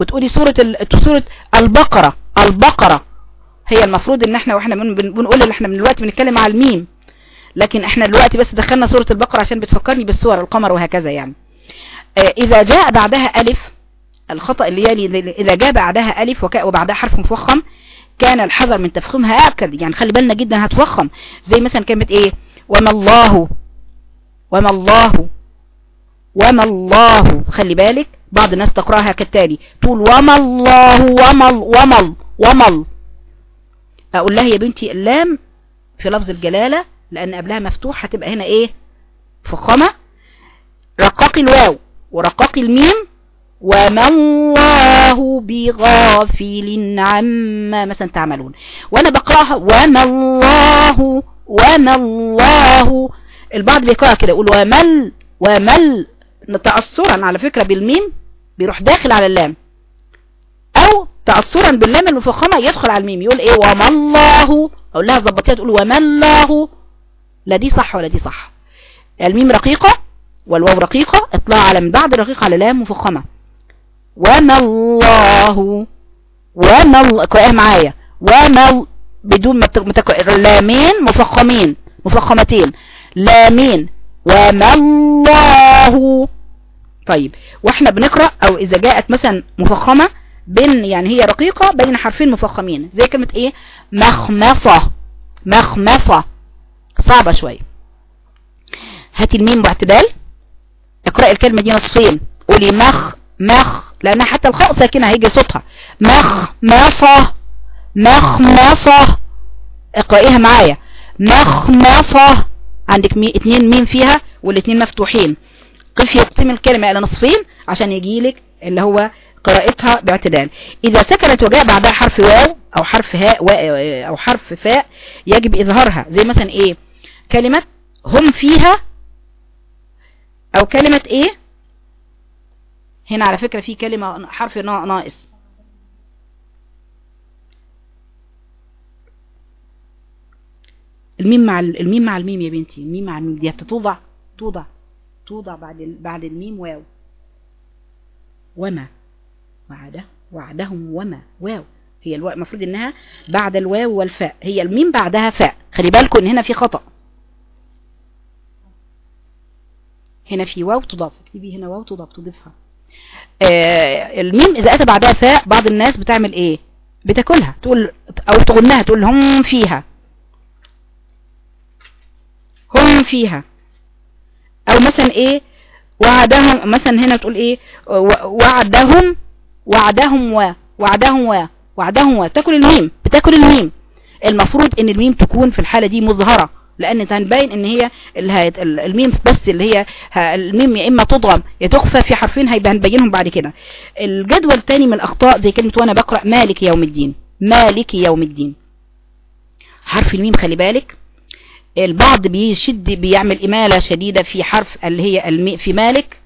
S1: وتقولي سورة ال... سورة البقرة. البقرة هي المفروض إن إحنا وإحنا بنقول ان إحنا من دلوقتي بنتكلم على الميم. لكن إحنا دلوقتي بس دخلنا سورة البقرة عشان بتفكرني بالسور القمر وهكذا يعني. آه إذا جاء بعدها ألف الخطأ اللي يلي إذا جاء بعدها ألف وبعدها حرف مفخم كان الحذر من تفخيمها أكد. يعني خلي بالنا جدا هتفخم. زي مثلا كلمة إيه؟ وما الله وما الله وما الله. خلي بالك بعض الناس تقرأها كالتالي. تقول وما الله ومل ومل ومل أقول لها يا بنتي اللام في لفظ الجلالة لأن قبلها مفتوح هتبقى هنا إيه؟ فخمة رقاقي الواو ورقاقي الميم وما الله بغافل عما مثلا تعملون. وأنا بقرأها وما الله وما الله. البعض بيقرأ كده يقول ومل ومل. تأثرا على فكرة بالميم بيروح داخل على اللام. أو تأثرا باللام المفخمة يدخل على الميم. يقول إيه؟ وما الله. أقول لها ظبطيها تقول وما الله. لا دي صح ولا دي صح. الميم رقيقة والواو رقيقة اطلع على من بعد رقيقة على لام مفخمة. وما الله وما الله معايا. وما بدون متك... لامين مفخمين مفخمتين. لامين. وما الله. طيب وإحنا بنقرأ أو إذا جاءت مثلا مفخمة بين يعني هي رقيقة بين حرفين مفخمين. زي كلمة إيه؟ مخمصة. مخمصة. صعبة شوية هاتي الميم باعتدال. اقرأ الكلمة دي نصفين قولي مخ مخ لأن حتى الخاء ساكنة هيجي صوتها. مخمصة مخمصة اقرأيها معايا. مخمصة عندك مي... اتنين ميم فيها والاتنين مفتوحين. قف يقسم الكلمة إلى نصفين عشان يجيلك اللي هو قراءتها باعتدال. إذا سكنت وجاء بعدها حرف واو أو حرف هاء أو حرف فاء يجب إظهارها. زي مثلا إيه؟ كلمة هم فيها أو كلمة إيه؟ هنا على فكرة في كلمة حرف ناقص. الميم مع الميم مع الميم يا بنتي. الميم مع الميم. دي هتتوضع توضع. توضع بعد بعد الميم واو. وما. وعده وعدهم وما. واو. هي المفروض إنها بعد الواو والفاء. هي الميم بعدها فاء. خلي بالكم إن هنا في خطأ. هنا في واو تضاف. اكتبي هنا واو تضاف تضيفها. آه الميم إذا أتى بعدها فاء بعض الناس بتعمل إيه؟ بتاكلها. تقول أو تغنها تقول هم فيها. هم فيها. أو مثلا إيه؟ وعدهم مثلا هنا تقول إيه؟ وعدهم وعدهم و وعدهم و وعدهم و. تاكل الميم بتاكل الميم. المفروض إن الميم تكون في الحالة دي مظهرة. لأن هنبين إن هي الميم بس اللي هي الميم يا إما تضغم يا تخفى في حرفين هيبقى هنبينهم بعد كده. الجدول الثاني من الأخطاء زي كلمة وأنا بقرأ مالك يوم الدين. مالك يوم الدين. حرف الميم خلي بالك. البعض بيشد بيعمل إمالة شديدة في حرف اللي هي المي في مالك.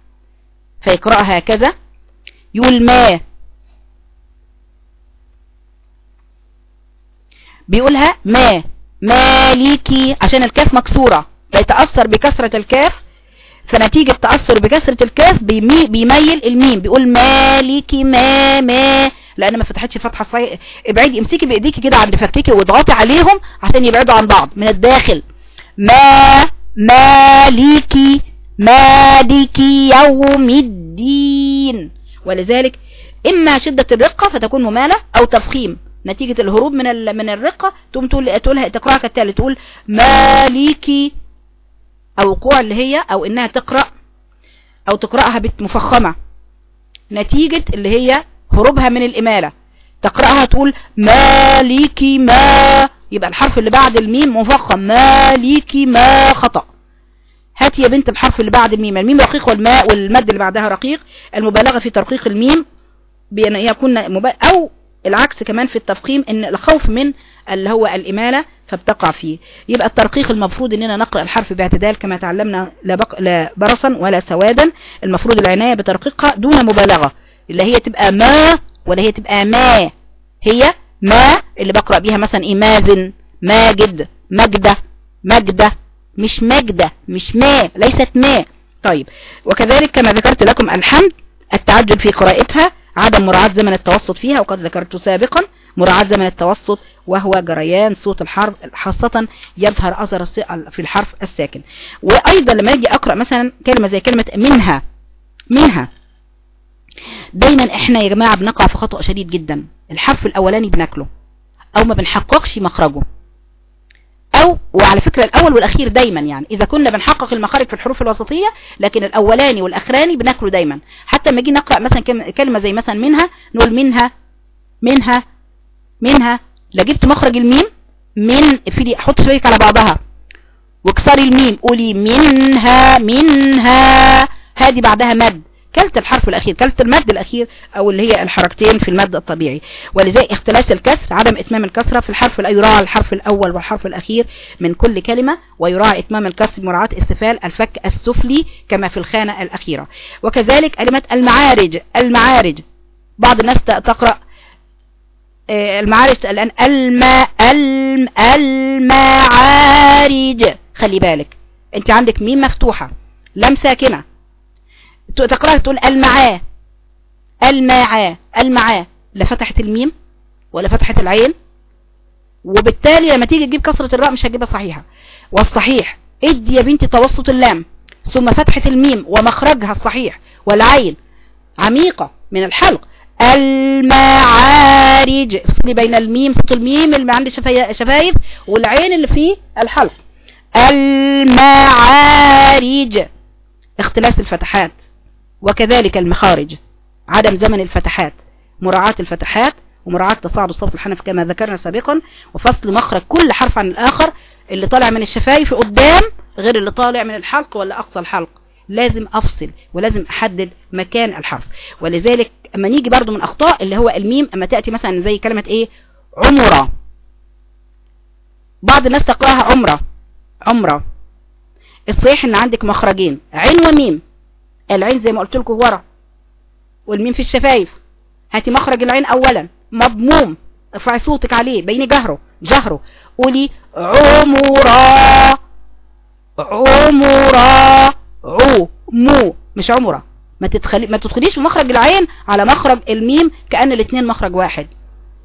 S1: فيقرأها هكذا. يقول ما. بيقولها ما. مالكي عشان الكاف مكسورة. فيتأثر بكسرة الكاف فنتيجة تأثر بكسرة الكاف بيمي بيميل الميم بيقول مالكي ما ما لأن ما فتحتش فتحة صحيح ابعدي امسكي بإيديكي كده عند فكيكي واضغطي عليهم عشان يبعدوا عن بعض من الداخل. ما مالكي مالكي يوم الدين. ولذلك إما شدة الرقة فتكون ممالة أو تفخيم. نتيجة الهروب من من الرقة تقوم تقول تقولها تقرأها كالتالي تقول مالكي أو وقوع اللي هي أو إنها تقرأ أو تقرأها مفخمة نتيجة اللي هي هروبها من الإمالة. تقرأها تقول مالكي ما يبقى الحرف اللي بعد الميم مفخم. مالكي ما خطأ. هات يا بنت الحرف اللي بعد الميم. الميم رقيق والماء والمد اللي بعدها رقيق. المبالغة في ترقيق الميم بأن يكون مب... أو العكس كمان في التفخيم إن الخوف من اللي هو الإمالة فبتقع فيه. يبقى الترقيق المفروض إننا نقرأ الحرف باعتدال كما تعلمنا لا, بق... لا برصا ولا سوادا. المفروض العناية بترقيقها دون مبالغة. اللي هي تبقى ما ولا هي تبقى ما. هي ما اللي بقرأ بيها مثلا إيه مازن ماجد مجدة مجدة. مش مجدة مش ما ليست ما. طيب. وكذلك كما ذكرت لكم الحمد التعجب في قراءتها عدم مراعاة زمن التوسط فيها وقد ذكرت سابقا مراعاة زمن التوسط وهو جريان صوت الحرف خاصة يظهر أثر في الحرف الساكن. وأيضا لما يجي أقرأ مثلا كلمة زي كلمة منها منها. دايما إحنا يا جماعة بنقع في خطأ شديد جدا. الحرف الأولاني بناكله أو ما بنحققش مخرجه. أو وعلى فكرة الأول والأخير دايما يعني. إذا كنا بنحقق المخارج في الحروف الوسطية لكن الأولاني والأخراني بناكله دايما. حتى لما نيجي نقرأ مثلا كلمة زي مثلا منها نقول منها منها منها. لا جبت مخرج الميم من في حط شويك على بعضها. واكسري الميم قولي منها منها. هذه بعدها مد. كلت الحرف الأخير كلت المد الأخير أو اللي هي الحركتين في المد الطبيعي. ولذلك اختلاس الكسر عدم إتمام الكسرة في الحرف يراعى الحرف الأول والحرف الأخير من كل كلمة ويراعى إتمام الكسر مراعاة استفال الفك السفلي كما في الخانة الأخيرة. وكذلك كلمة المعارج المعارج. بعض الناس تقرأ آه، المعارج الآن الماء المعارج. خلي بالك أنت عندك ميم مفتوحة لم ساكنة تقرأ تقول المعاه المعاه المعاه لا فتحت الميم ولا فتحت العين. وبالتالي لما تيجي تجيب كسرة الراء مش هتجيبها صحيحة. والصحيح ادي يا بنتي توسط اللام ثم فتحة الميم ومخرجها الصحيح والعين عميقة من الحلق. المعارج. افصلي بين الميم صوت الميم اللي عند شفايف والعين اللي فيه الحلق. المعارج. اختلاس الفتحات. وكذلك المخارج عدم زمن الفتحات مراعاة الفتحات ومراعاة تصاعد الصوت الحنف كما ذكرنا سابقا وفصل مخرج كل حرف عن الآخر اللي طالع من الشفايف قدام غير اللي طالع من الحلق ولا أقصى الحلق. لازم أفصل ولازم أحدد مكان الحرف. ولذلك أما نيجي برضو من أخطاء اللي هو الميم أما تأتي مثلا زي كلمة إيه؟ عمرة. بعض الناس تقراها عمرة. عمرة. الصحيح إن عندك مخرجين عين وميم. العين زي ما قلت لكم ورا والميم في الشفايف. هاتي مخرج العين اولا. مضموم. ارفعي صوتك عليه. بيني جهره. جهره. قولي عمرة عمرة عو. مو. مش عمرة ما تدخلي ما تدخليش في مخرج العين على مخرج الميم كأن الاثنين مخرج واحد.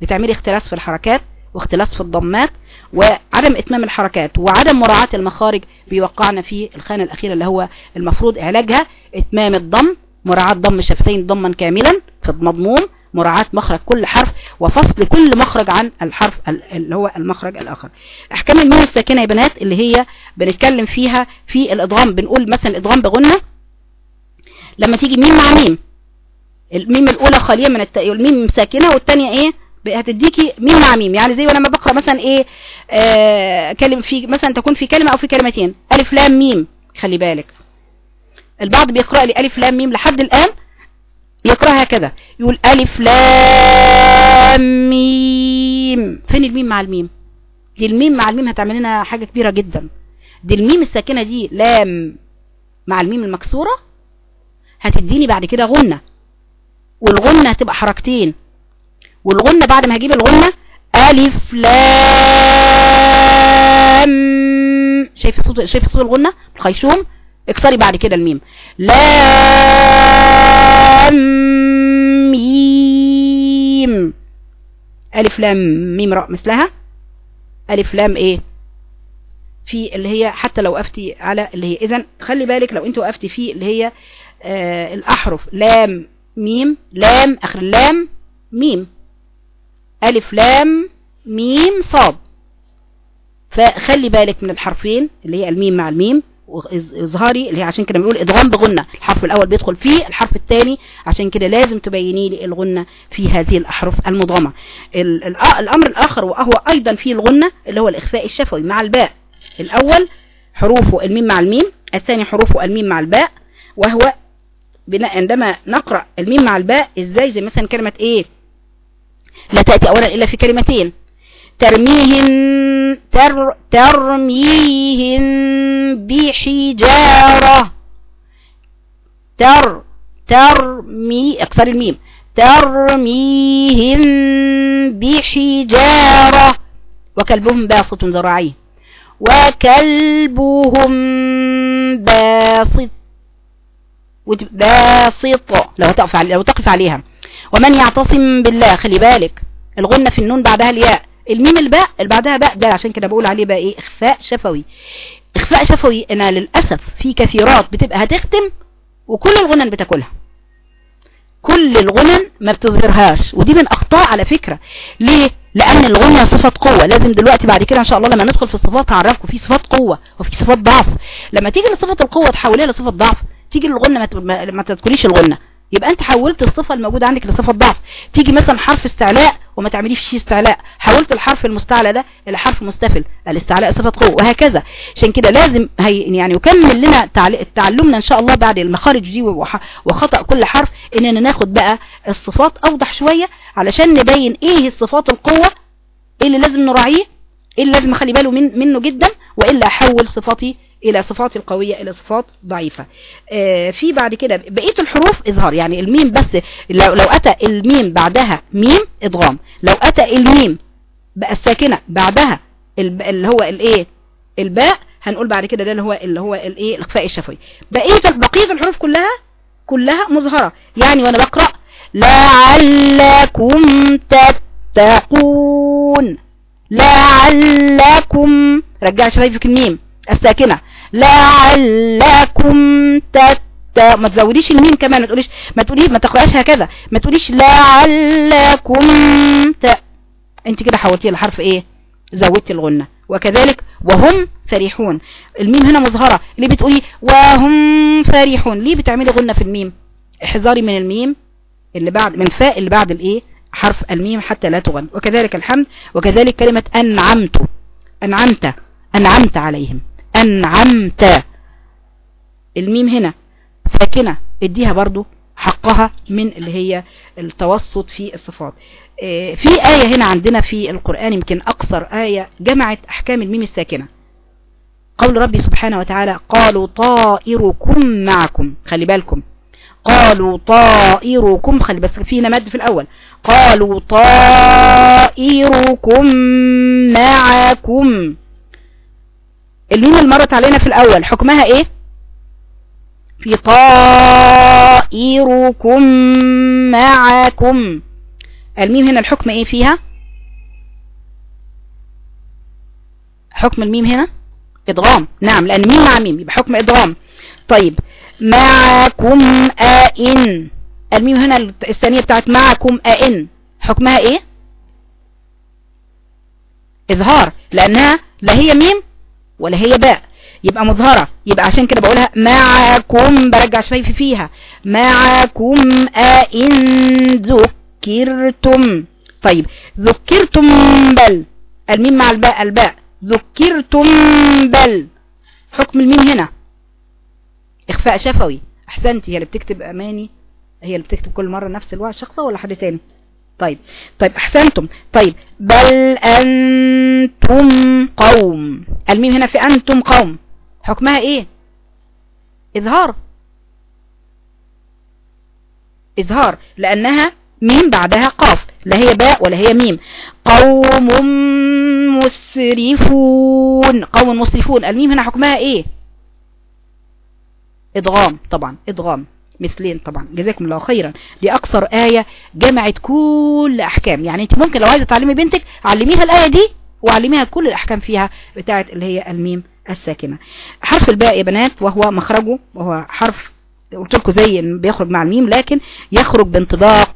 S1: بتعملي اختلاس في الحركات. واختلاس في الضمات وعدم إتمام الحركات وعدم مراعاة المخارج بيوقعنا في الخانة الأخيرة اللي هو المفروض علاجها إتمام الضم مراعاة ضم الشفتين ضما كاملا في المضموم مراعاة مخرج كل حرف وفصل كل مخرج عن الحرف اللي هو المخرج الآخر. أحكام الميم الساكنة يا بنات اللي هي بنتكلم فيها في الإضغام بنقول مثلا الإضغام بغنة لما تيجي ميم مع ميم الميم الأولى خالية من الت... الميم ساكنة والثانية إيه؟ هتديكي ميم مع ميم. يعني زي ولما بقرأ مثلا إيه آه كلمه في مثلا تكون في كلمة أو في كلمتين. ألف لام ميم. خلي بالك. البعض بيقرأ لي ألف لام ميم لحد الآن يقرأها كده. يقول ألف لام ميم. فين الميم مع الميم؟ دي الميم مع الميم هتعمل لنا حاجة كبيرة جدا. دي الميم الساكنة دي لام مع الميم المكسورة هتديني بعد كده غنة. والغنة هتبقى حركتين. والغنة بعد ما هجيب الغنة ألف لام. شايف صوت شايف صوت الغنة الخيشوم اكسري بعد كده الميم. لام ميم. ألف لام ميم راء مثلها. ألف لام إيه؟ في اللي هي حتى لو وقفتي على اللي هي. اذا خلي بالك لو أنت وقفتي في اللي هي آه الأحرف. لام ميم. لام آخر اللام ميم. ألف لام ميم صاد. فخلي بالك من الحرفين اللي هي الميم مع الميم واظهاري اللي هي عشان كده بنقول إدغام بغنة. الحرف الأول بيدخل فيه الحرف الثاني عشان كده لازم تبيني لي الغنة في هذه الأحرف المدغمة. الأمر الآخر وهو أيضا فيه الغنة اللي هو الإخفاء الشفوي مع الباء. الأول حروفه الميم مع الميم الثاني حروفه الميم مع الباء وهو عندما نقرأ الميم مع الباء إزاي زي مثلا كلمة إيه؟ لا تأتي أولا إلا في كلمتين. ترميهم تر ترميهم بحجارة. تر ترمي اكسر الميم. ترميهم بحجارة. وكلبهم باسط ذراعيه وكلبهم باسط. باسط. لو تقف لو تقف عليها. ومن يعتصم بالله خلي بالك. الغنة في النون بعدها الياء. الميم الباء اللي بعدها باء ده عشان كده بقول عليه بقى إيه؟ إخفاء شفوي. إخفاء شفوي أنا للأسف في كثيرات بتبقى هتختم وكل الغنن بتاكلها. كل الغنن ما بتظهرهاش ودي من أخطاء على فكرة. ليه؟ لأن الغنى صفة قوة. لازم دلوقتي بعد كده إن شاء الله لما ندخل في الصفات هعرفكم في صفات قوة وفي صفات ضعف. لما تيجي لصفة القوة تحوليها لصفة ضعف. تيجي الغنة ما تدخليش الغنة يبقى انت حولت الصفة الموجودة عندك لصفة ضعف. تيجي مثلا حرف استعلاء وما تعمليش فيه استعلاء. حولت الحرف المستعلى ده إلى حرف مستفل. الاستعلاء صفة قوة وهكذا. عشان كده لازم هي يعني يكمل لنا تعلمنا إن شاء الله بعد المخارج دي وخطأ كل حرف إننا ناخد بقى الصفات أوضح شوية علشان نبين إيه الصفات القوة إيه اللي لازم نراعيه إيه اللي لازم أخلي باله من منه جدا وإلا أحول صفاتي إلى صفات القوية إلى صفات ضعيفة. آه في بعد كده بقية الحروف إظهار. يعني الميم بس لو, لو أتى الميم بعدها ميم ادغام لو أتى الميم بقى الساكنة بعدها اللي هو الايه الباء هنقول بعد كده ده اللي هو اللي هو الايه الإخفاء الشفوي. بقية بقية الحروف كلها كلها مظهرة. يعني وأنا بقرأ لعلكم تتقون. لعلكم رجع شفايفك الميم. الساكنة. لعلكم تت ما تزوديش الميم كمان ما تقوليش ما تقوليش ما تقراش هكذا. ما تقوليش لعلكم ت... انت كده حولتي الحرف إيه؟ زودتي الغنة. وكذلك وهم فرحون. الميم هنا مظهرة. ليه بتقولي وهم فرحون. ليه بتعملي غنة في الميم؟ احذري من الميم اللي بعد من فاء اللي بعد الإيه؟ حرف الميم حتى لا تغن. وكذلك الحمد. وكذلك كلمة أنعمت. أنعمت. أنعمت عليهم. أنعمت. الميم هنا ساكنة. اديها برضو حقها من اللي هي التوسط في الصفات. آه، في آية هنا عندنا في القرآن يمكن أقصر آية جمعت أحكام الميم الساكنة. قول ربي سبحانه وتعالى قالوا طائركم معكم. خلي بالكم. قالوا طائركم خلي بس فينا مد في الأول. قالوا طائركم معكم. الميم اللي مرت علينا في الأول حكمها إيه؟ في طائركم معكم. الميم هنا الحكم إيه فيها؟ حكم الميم هنا؟ إدغام نعم لأن ميم مع ميم يبقى حكم إدغام طيب معكم آئن. الميم هنا الثانية بتاعت معكم آئن. حكمها إيه؟ إظهار لأنها لا هي ميم ولا هي باء. يبقى مظهرة. يبقى عشان كده بقولها معكم برجع شفايفي فيها. معكم آئن ذكرتم. طيب ذكرتم بل. الميم مع الباء الباء. ذكرتم بل. حكم الميم هنا. إخفاء شفوي. أحسنتي هي اللي بتكتب أماني. هي اللي بتكتب كل مرة نفس الواحد شخصة ولا حد تاني؟ طيب طيب أحسنتم. طيب بل أنتم قوم. الميم هنا في أنتم قوم. حكمها إيه؟ إظهار. إظهار لأنها ميم بعدها قاف. لا هي باء ولا هي ميم. قوم مسرفون. قوم مسرفون. الميم هنا حكمها إيه؟ إدغام طبعا إدغام. مثلين طبعا. جزاكم الله خيرا. دي أقصر آية جمعت كل احكام يعني أنت ممكن لو عايزة تعلمي بنتك علميها الآية دي وعلميها كل الأحكام فيها بتاعت اللي هي الميم الساكنة. حرف الباء يا بنات وهو مخرجه وهو حرف قلت لكم زي بيخرج مع الميم لكن يخرج بانطباق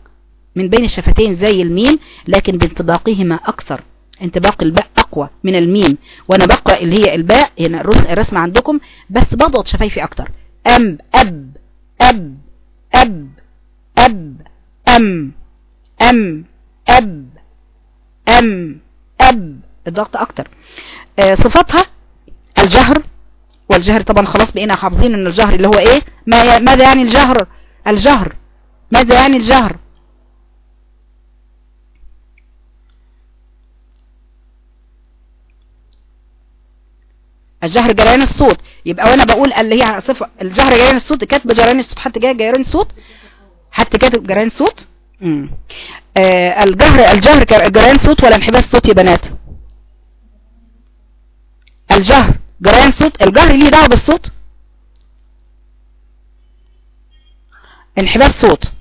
S1: من بين الشفتين زي الميم لكن بانطباقهما أكثر. انطباق الباء أقوى من الميم. وأنا بقرأ اللي هي الباء هنا الرسم عندكم بس بضغط شفايفي أكتر أم أب. أب أب أب أم أم أب أم أب. الضغط أكتر. آه صفاتها الجهر والجهر طبعا خلاص بقينا حافظين إن الجهر اللي هو إيه؟ ما ماذا يعني الجهر؟ الجهر. ماذا يعني الجهر؟ الجهر جريان الصوت. يبقى وأنا بقول اللي هي صفة الجهر جريان الصوت كاتب جريان الصوت حتى جاي جريان الصوت حتى كاتب جريان الصوت امم آه الجهر الجهر جريان صوت ولا انحباس صوت يا بنات؟ الجهر جريان صوت الجهر ليه دعوة بالصوت؟ انحباس صوت.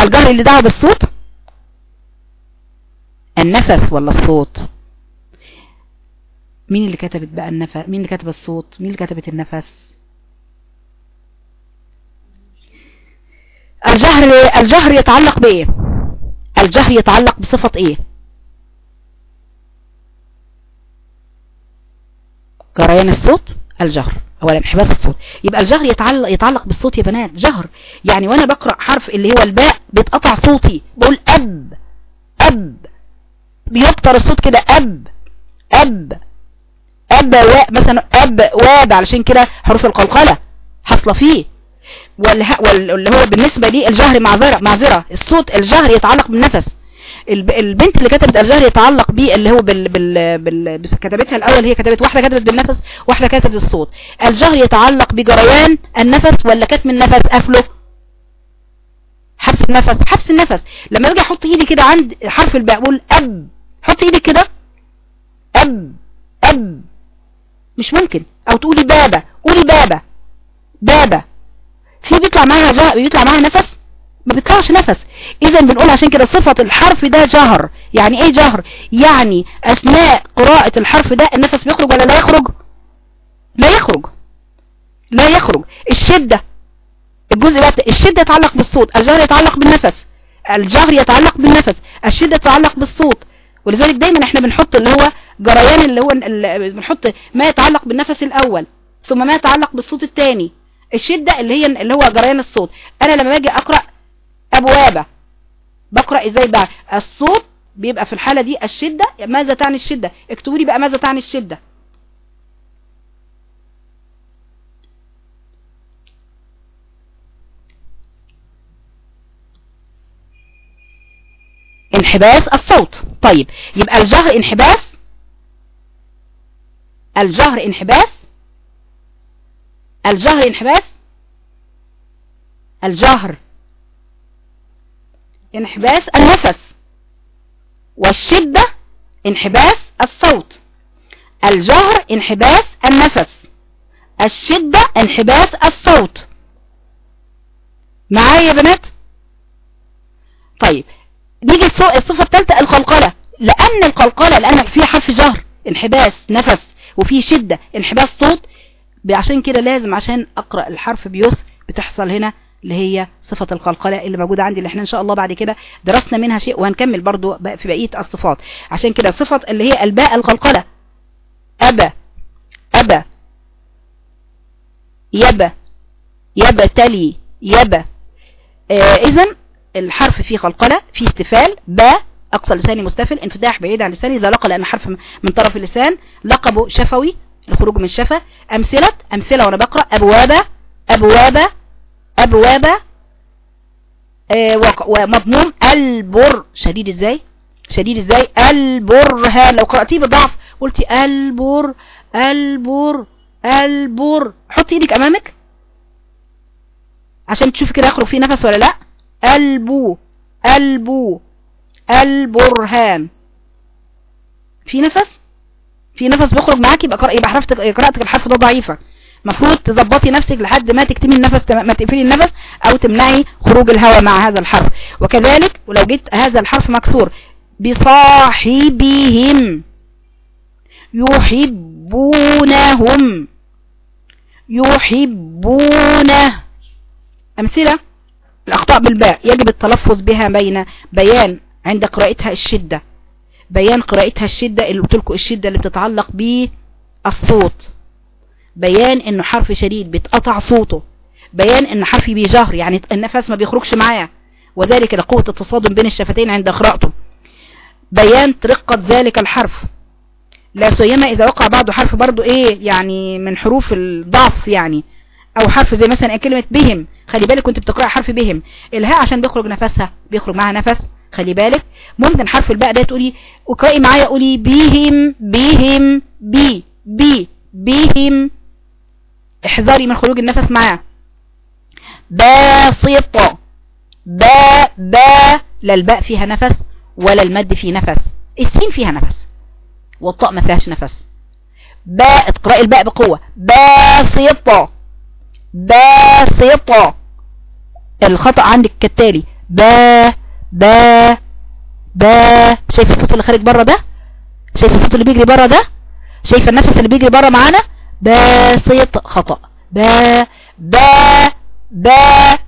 S1: الجهر اللي دعوة بالصوت؟ النفس ولا الصوت؟ مين اللي كتبت بقى النفس؟ مين اللي كتب الصوت؟ مين اللي كتبت النفس؟ الجهر الجهر يتعلق بإيه؟ الجهر يتعلق بصفة إيه؟ جريان الصوت الجهر. اولا انحباس الصوت. يبقى الجهر يتعلق يتعلق بالصوت يا بنات. جهر. يعني وأنا بقرأ حرف اللي هو الباء بيتقطع صوتي. بقول أب أب. بيبطر الصوت كده أب أب. أب و مثلا أب واب علشان كده حروف القلقلة حاصلة فيه. واللي هو بالنسبة لي الجهر معذرة معذرة. الصوت الجهر يتعلق بالنفس. البنت اللي كتبت الجهر يتعلق بيه اللي هو بال بال بال كتبتها الأول هي كتبت واحدة كتبت بالنفس واحدة كتبت بالصوت. الجهر يتعلق بجريان النفس ولا كتم النفس؟ قفله حبس النفس حبس النفس. لما أجي أحط إيدي كده عند حرف الباء أقول أب. حط إيدك كده. أب أب. مش ممكن. أو تقولي بابا قولي بابا. بابا. في بيطلع معاها جهر بيطلع معاها نفس؟ ما بيطلعش نفس. اذا بنقول عشان كده صفة الحرف ده جهر. يعني إيه جهر؟ يعني أثناء قراءة الحرف ده النفس بيخرج ولا لا يخرج؟ لا يخرج. لا يخرج. الشدة. الجزء ده الشدة يتعلق بالصوت الجهر يتعلق بالنفس. الجهر يتعلق بالنفس. الشدة تتعلق بالصوت. ولذلك دايما إحنا بنحط اللي هو جريان اللي هو بنحط ما يتعلق بالنفس الأول ثم ما يتعلق بالصوت الثاني الشدة اللي هي اللي هو جريان الصوت. أنا لما باجي أقرأ أبوابة بقرأ إزاي بقى؟ الصوت بيبقى في الحالة دي الشدة. ماذا تعني الشدة؟ اكتبوا لي بقى ماذا تعني الشدة. انحباس الصوت. طيب يبقى الجهر انحباس الجهر انحباس؟ الجهر انحباس؟ الجهر انحباس النفس والشدة انحباس الصوت الجهر انحباس النفس الشدة انحباس الصوت معايا يا بنات؟ طيب نيجي الصفة الثالثة القلقلة. لأن القلقلة لأن فيها حرف جهر انحباس نفس. وفيه شدة انحباس صوت عشان كده لازم عشان أقرأ الحرف بيسر بتحصل هنا اللي هي صفة القلقلة اللي موجودة عندي اللي إحنا إن شاء الله بعد كده درسنا منها شيء وهنكمل برضو في بقية الصفات. عشان كده صفة اللي هي الباء القلقلة أبا أبا يبا يبا تلي يبا. آه اذا الحرف فيه قلقلة فيه استفال باء أقصى لساني مستفل انفتاح بعيد عن لساني إذا لقى لأن حرف من طرف اللسان لقبه شفوي الخروج من الشفة أمثلة أمثلة وأنا بقرأ أبوابة أبوابة أبوابة آه ومضموم البر. شديد إزاي؟ شديد إزاي؟ البرهان لو قرأتيه بضعف قلتي البر البر البر. حطي إيدك أمامك. عشان تشوفي كده يخرج فيه نفس ولا لأ. البو البو. البرهان. في نفس؟ في نفس بيخرج معاكي يبقى يبقى قراءتك الحرف ده ضعيفة. المفروض تظبطي نفسك لحد ما تكتمي النفس ما تقفلي النفس أو تمنعي خروج الهواء مع هذا الحرف. وكذلك ولو جيت هذا الحرف مكسور بصاحبهم يحبونهم. يحبونه أمثلة؟ الأخطاء بالباء. يجب التلفظ بها بين بيان. عند قراءتها الشدة. بيان قراءتها الشدة اللي قلت لكم الشدة اللي بتتعلق بالصوت. بيان إنه حرف شديد بيتقطع صوته. بيان ان حرفي بيجهر يعني النفس ما بيخرجش معايا. وذلك لقوة التصادم بين الشفتين عند قراءته. بيان رقة ذلك الحرف. لا سيما إذا وقع بعده حرف برضو إيه يعني من حروف الضعف يعني. أو حرف زي مثلا كلمة بهم. خلي بالك كنت بتقرأ حرف بهم. الهاء عشان بيخرج نفسها بيخرج معها نفس. خلي بالك. ممكن حرف الباء ده تقولي اقرأي معايا قولي بهم بهم بي بي بهم احذري من خروج النفس معاه. باسطة با با. لا الباء فيها نفس ولا المد فيه نفس. السين فيها نفس. والطاء ما فيهاش نفس. باء اقرأي الباء بقوة. باسطة باسطة الخطأ عندك كالتالي. با با با. شايف الصوت اللي خارج بره ده؟ شايف الصوت اللي بيجري بره ده؟ شايف النفس اللي بيجري بره معانا؟ باسط خطأ. با. با. با.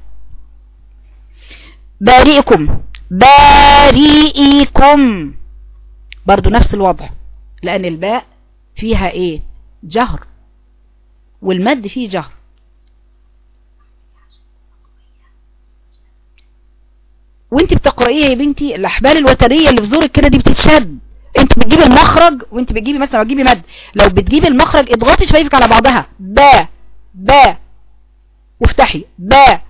S1: بارئكم. بارئكم. برضو نفس الوضع. لأن الباء فيها إيه؟ جهر. والمد فيه جهر. وانت بتقرأيها يا بنتي الأحبال الوترية اللي في زورك كده دي بتتشد. انت بتجيبي المخرج وانت بتجيبي مثلا بتجيبي مد. لو بتجيبي المخرج اضغطي شفايفك على بعضها. با با وافتحي. با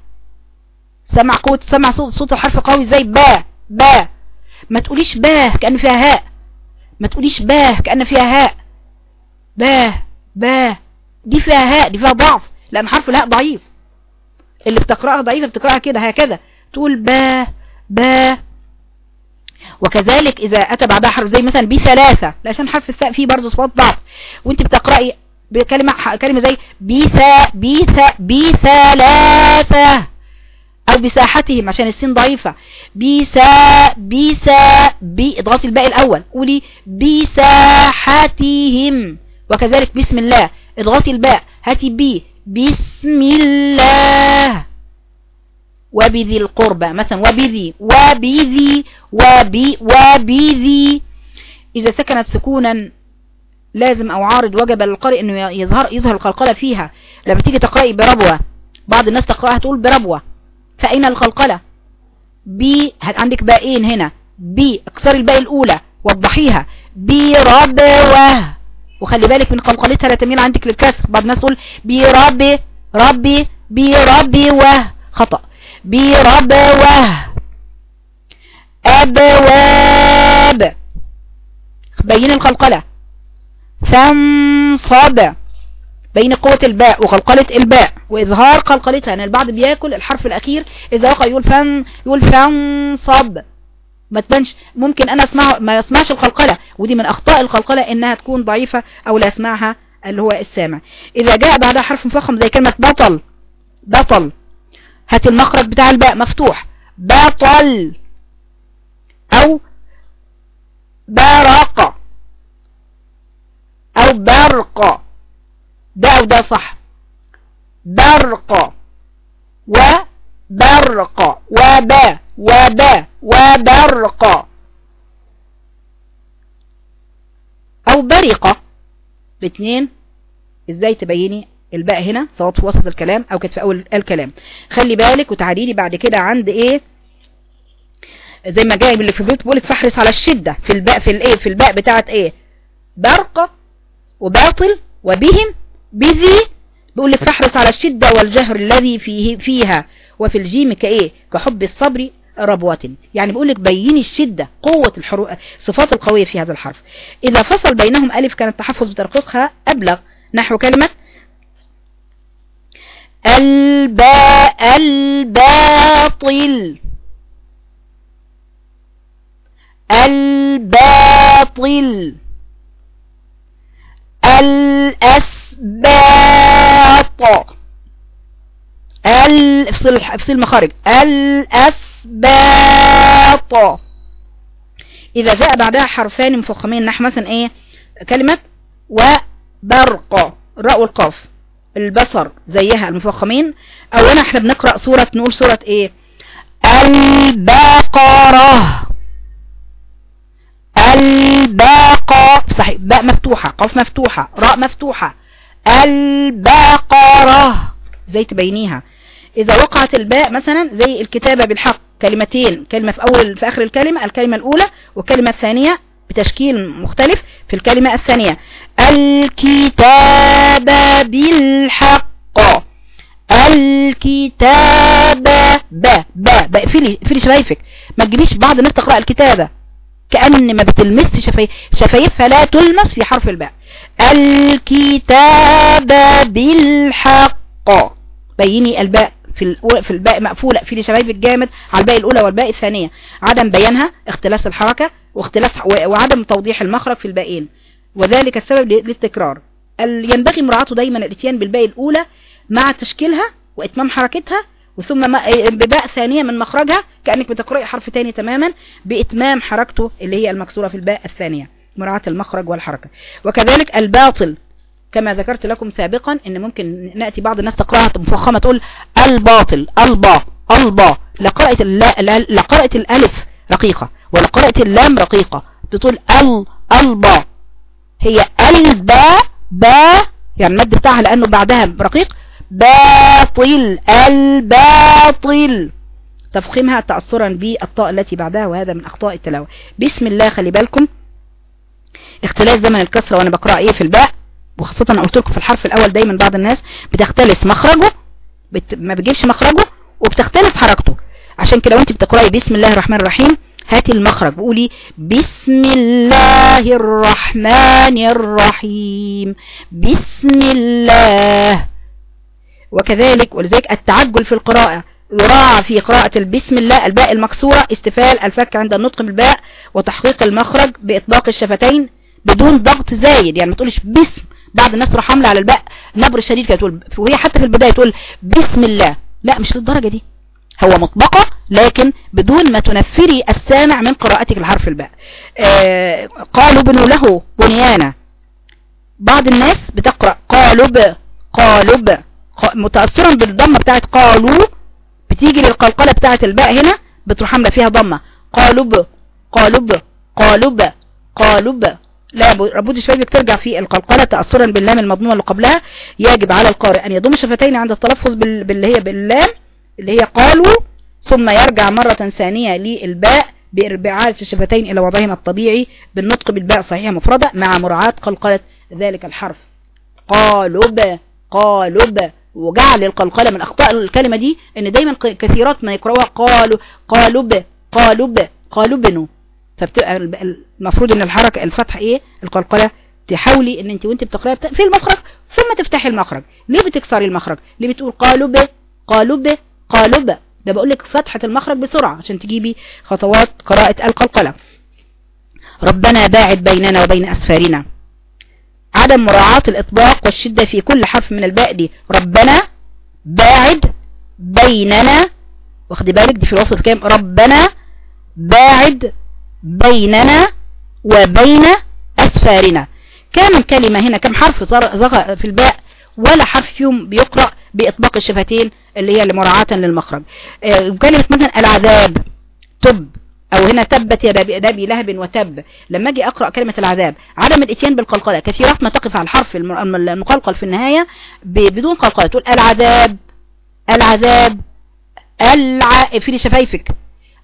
S1: سمع قوة سمع صوت, صوت الحرف قوي إزاي با با ما تقوليش با كأن فيها هاء. ما تقوليش با كأن فيها هاء. با با دي فيها هاء دي فيها ضعف لأن حرف الهاء ضعيف. اللي بتقرأها ضعيفة بتقرأها كده هكذا. تقول با با وكذلك إذا أتى بعدها حرف زي مثلا بثلاثة عشان حرف الثاء فيه برضه صفات ضعف. وأنت بتقرأي بكلمة كلمة زي بيثا بيثا بثلاثة أو بساحتهم عشان السين ضعيفة. بيسا بيسا اضغطي الباء الأول. قولي بساحتهم. وكذلك بسم الله اضغطي الباء. هاتي بي بسم الله. وبذي القربى. مثلا وبذي وبذي وبي وبذي. إذا سكنت سكونا لازم أو عارض وجب للقارئ أنه يظهر يظهر القلقلة فيها. لما تيجي تقرأي بربوة بعض الناس تقرأها تقول بربوة. فأين القلقلة؟ بي عندك باءين هنا؟ بي اكسري الباء الأولى وضحيها. بربوة وخلي بالك من قلقلتها لا تميل عندك للكسر. بعض الناس تقول بربي ربي بربي وه خطأ. بربوة أبواب بين القلقلة فانصب بين قوة الباء وقلقلة الباء. وإظهار قلقلتها يعني البعض بياكل الحرف الأخير إذا وقع يقول فن يقول فانصب. ما تبانش ممكن أنا أسمع ما يسمعش القلقلة ودي من أخطاء القلقلة إنها تكون ضعيفة أو لا يسمعها اللي هو السامع. إذا جاء بعدها حرف مفخم زي كلمة بطل بطل. هات المخرج بتاع الباء مفتوح. بطل أو برق أو برق. ده أو ده صح. برق. وبرق. وبا وبا وبرق. أو برق. الاثنين إزاي تبيني؟ الباء هنا سواء في وسط الكلام أو كانت في أول الكلام. خلي بالك وتعالي لي بعد كده عند إيه؟ زي ما جاي اللي في البيت بقولك فاحرص على الشدة. في الباء في الإيه؟ في الباء بتاعت إيه؟ برق وباطل وبهم بذي. بيقول لك فاحرص على الشدة والجهر الذي فيه فيها. وفي الجيم كإيه؟ كحب الصبر ربوة. يعني بيقول لك بيني الشدة قوة الحروف صفات القوية في هذا الحرف. إذا فصل بينهم ألف كان التحفظ بترقيقها أبلغ. نحو كلمة الباء الباطل. الباطل. الأسباط. ال افصل افصل المخارج. الأسباط. إذا جاء بعدها حرفان مفخمين نحو مثلا إيه؟ كلمة وبرق الراء والقاف. البصر زيها المفخمين. اولا إحنا بنقرأ سورة نقول سورة إيه؟ البقرة. الباقة صحيح باء مفتوحة قاف مفتوحة راء مفتوحة. البقرة. زي تبينيها؟ إذا وقعت الباء مثلا زي الكتابة بالحق كلمتين كلمة في أول في آخر الكلمة الكلمة الأولى والكلمة الثانية بتشكيل مختلف في الكلمة الثانية. الكتاب بالحق. الكتاب با با با اقفلي شفايفك. ما تجيبيش بعض الناس تقرأ الكتابة. كأن ما بتلمس شفايف شفايفها لا تلمس في حرف الباء. الكتاب بالحق. بيني الباء في في الباء مقفولة. في شفايف الجامد على الباء الأولى والباء الثانية. عدم بيانها اختلاس الحركة واختلاس وعدم توضيح المخرج في الباقين وذلك السبب للتكرار. ينبغي مراعاته دايما الاتيان بالباء الأولى مع تشكيلها وإتمام حركتها وثم بباء ثانية من مخرجها كأنك بتقرأي حرف تاني تماما بإتمام حركته اللي هي المكسورة في الباء الثانية مراعاة المخرج والحركة. وكذلك الباطل. كما ذكرت لكم سابقا إن ممكن نأتي بعض الناس تقرأها مفخمة تقول الباطل البا البا. لقرأت, لقرأت الألف رقيقة. ولقرأت اللام رقيقة. بتقول ال البا هي البا با يعني المد بتاعها لأنه بعدها رقيق. باطل الباطل. تفخيمها تأثرا بالطاء التي بعدها وهذا من أخطاء التلاوة. بسم الله خلي بالكم. اختلاس زمن الكسرة وأنا بقرأ إيه في الباء؟ وخاصة أنا قلت لكم في الحرف الأول دايما بعض الناس بتختلس مخرجه بت... ما بتجيبش مخرجه وبتختلس حركته. عشان كده وأنت بتقرأي بسم الله الرحمن الرحيم. هاتي المخرج بقولي بسم الله الرحمن الرحيم. بسم الله. وكذلك ولذلك التعجل في القراءة يراعى في قراءة البسم الله الباء المكسورة استفال الفك عند النطق بالباء وتحقيق المخرج بإطلاق الشفتين بدون ضغط زايد. يعني ما تقولش بسم بعض الناس تروح حامله على الباء نبر شديد كده تقول وهي حتى في البداية تقول بسم الله. لا مش للدرجة دي. هو مطبقة لكن بدون ما تنفري السامع من قراءتك الحرف الباء. آه قالوا بنوا له بنيانا. بعض الناس بتقرأ قالب قالب متأثرا بالضمة بتاعت قالوا. بتيجي للقلقلة بتاعت الباء هنا بتروح عاملة فيها ضمة. قالب قالب قالب قالب لا ربود شويبك ترجع في القلقلة تأثرا باللام المضمومة اللي قبلها. يجب على القارئ أن يضم شفتين عند التلفظ باللي هي باللام. اللي هي قالوا ثم يرجع مرة ثانية للباء بإرباعات الشفتين إلى وضعهما الطبيعي بالنطق بالباء صحيحة مفردة مع مراعاة قلقلة ذلك الحرف. قالب قالب وجعل القلقلة من أخطاء الكلمة دي إن دايما كثيرات ما يقرأوها قالوا قالب قالب قالبنو فبتبقى المفروض إن الحركة الفتح إيه؟ القلقلة تحاولي إن أنت وأنت بتقرأي في المخرج ثم تفتحي المخرج. ليه بتكسري المخرج؟ ليه بتقول قالب قالب قالب ده بقول لك فتحة المخرج بسرعة عشان تجيبي خطوات قراءة القلقلة. ربنا باعد بيننا وبين أسفارنا. عدم مراعاة الإطباق والشدة في كل حرف من الباء دي. ربنا باعد بيننا. واخد بالك؟ دي في الوسط كام؟ ربنا باعد بيننا وبين أسفارنا. كام كلمة هنا؟ كم حرف زغ في الباء؟ ولا حرف فيهم بيقرأ بإطباق الشفتين اللي هي لمراعاة للمخرج. آه، كلمة مثلا العذاب تب. أو هنا تبت يا ابي لهب وتب. لما أجي أقرأ كلمة العذاب عدم الإتيان بالقلقلة. كثيرات ما تقف على الحرف المقلقل في النهاية بدون قلقلة. تقول العذاب العذاب الع... في شفايفك.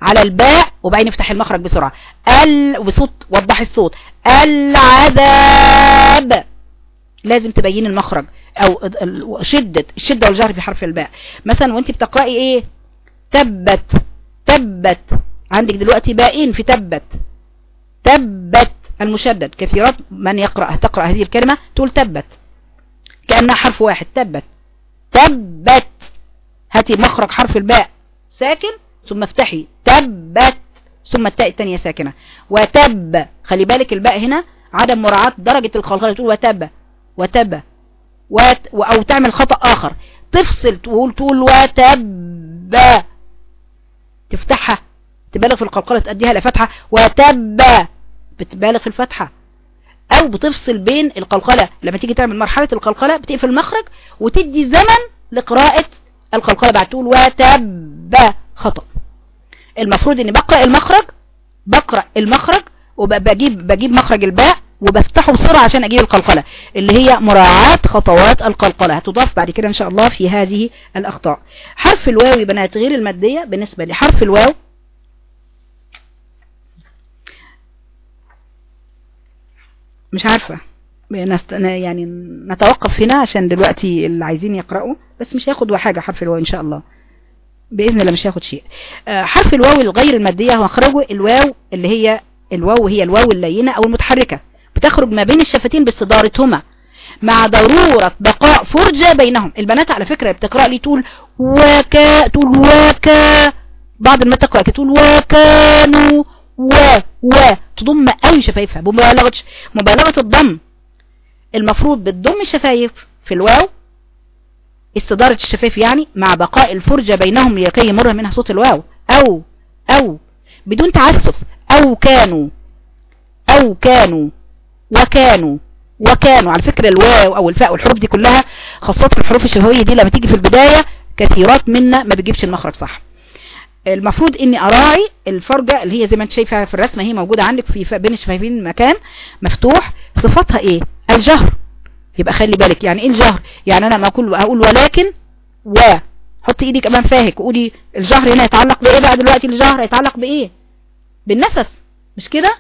S1: على الباء وبعدين افتح المخرج بسرعة. ال وبصوت وضح الصوت. العذاب. لازم تبين المخرج. أو شدة الشدة والجهر في حرف الباء. مثلا وانت بتقرأي إيه؟ تبت تبت. عندك دلوقتي باءين في تبت. تبت المشدد. كثيرات من يقرأ تقرأ هذه الكلمة تقول تبت. كأنها حرف واحد تبت. تبت. هاتي مخرج حرف الباء ساكن ثم افتحي. تبت. ثم التاء الثانية ساكنة. وتب. خلي بالك الباء هنا عدم مراعاة درجة الخلخلة. تقول وتب. وتب. وت... أو تعمل خطأ آخر. تفصل تقول تقول وتب. تفتحها. تبالغ في القلقلة تأديها لفتحة وتب. بتبالغ في الفتحة. أو بتفصل بين القلقلة. لما تيجي تعمل مرحلة القلقلة بتقفل المخرج وتدي زمن لقراءة القلقلة. بعد تقول وتب. خطأ. المفروض إني بقرأ المخرج بقرأ المخرج وبجيب بجيب مخرج الباء. وبفتحه بسرعة عشان أجيب القلقلة اللي هي مراعاة خطوات القلقلة. هتضاف بعد كده إن شاء الله في هذه الأخطاء. حرف الواو بنات غير المادية بالنسبة لحرف الواو. مش عارفة. يعني نتوقف هنا عشان دلوقتي اللي عايزين يقرأوا بس مش هياخد حاجة حرف الواو إن شاء الله. بإذن الله مش هياخد شيء. آه، حرف الواو الغير المادية هو مخرجه الواو اللي هي الواو هي الواو اللينة أو المتحركة. بتخرج ما بين الشفتين باستدارتهما. مع ضرورة بقاء فرجة بينهم. البنات على فكرة بتقرأ لي تقول وكا تقول وكا بعض ما تقرأ تقول وكانوا و و تضم قوي شفايفها. بمبالغة مبالغة الضم. المفروض بتضم الشفايف في الواو. استدارة الشفايف يعني مع بقاء الفرجة بينهم لكي يمر منها صوت الواو. أو أو. بدون تعسف. أو كانوا. أو كانوا. وكانوا وكانوا على فكرة الواو أو الفاء والحروف دي كلها خاصة الحروف الشفوية دي لما تيجي في البداية كثيرات منا ما بتجيبش المخرج صح. المفروض إني أراعي الفرجة اللي هي زي ما أنت شايفها في الرسمة هي موجودة عندك في بين الشفايفين مكان مفتوح صفاتها إيه؟ الجهر. يبقى خلي بالك يعني إيه الجهر؟ يعني أنا ما أقول أقول ولكن و. حط إيدك أمام فاهك وقولي الجهر هنا يتعلق بإيه بقى دلوقتي؟ الجهر يتعلق بإيه؟ بالنفس. مش كده؟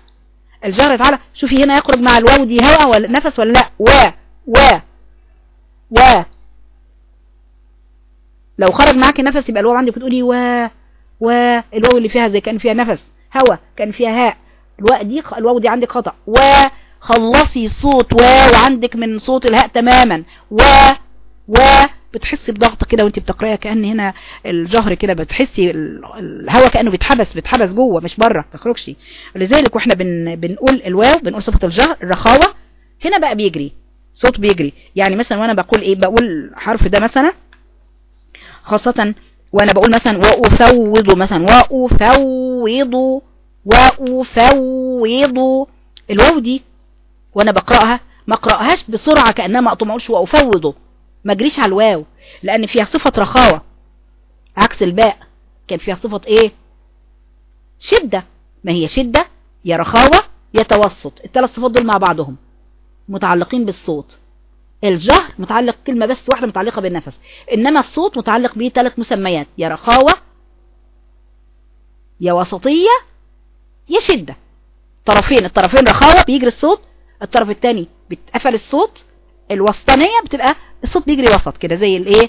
S1: الجهر يتعلق شوفي هنا يخرج مع الواو دي هواء ولا نفس ولا لا؟ و و و. لو خرج معاكي نفس يبقى الواو عندك بتقولي و و. الواو اللي فيها زي كان فيها نفس هوا كان فيها هاء. الواو دي الواو دي عندك خطأ. و خلصي صوت و وعندك من صوت الهاء تماما. و و بتحسي بضغط كده وانت بتقرأيها كأن هنا الجهر كده بتحسي الهواء كأنه بيتحبس بيتحبس جوه مش بره ما تخرجش. لذلك وإحنا بن بنقول الواو بنقول صفة الجهر الرخاوة. هنا بقى بيجري صوت بيجري. يعني مثلا وأنا بقول إيه بقول حرف ده مثلا خاصة وأنا بقول مثلا وأفوض مثلا وأفوض وأفوض. الواو دي وأنا بقرأها ما أقرأهاش بسرعة كأنها مقطوعة أقولش وافوضه ما اجريش على الواو لأن فيها صفة رخاوة. عكس الباء كان فيها صفة إيه؟ شدة. ما هي شدة؟ يا رخاوة يا توسط. الثلاث صفات دول مع بعضهم. متعلقين بالصوت. الجهر متعلق كلمة بس واحدة متعلقة بالنفس. إنما الصوت متعلق به ثلاث مسميات. يا رخاوة يا وسطية يا شدة. طرفين. الطرفين رخاوة بيجري الصوت. الطرف الثاني بيتقفل الصوت. الوسطانية بتبقى الصوت بيجري وسط كده زي الايه؟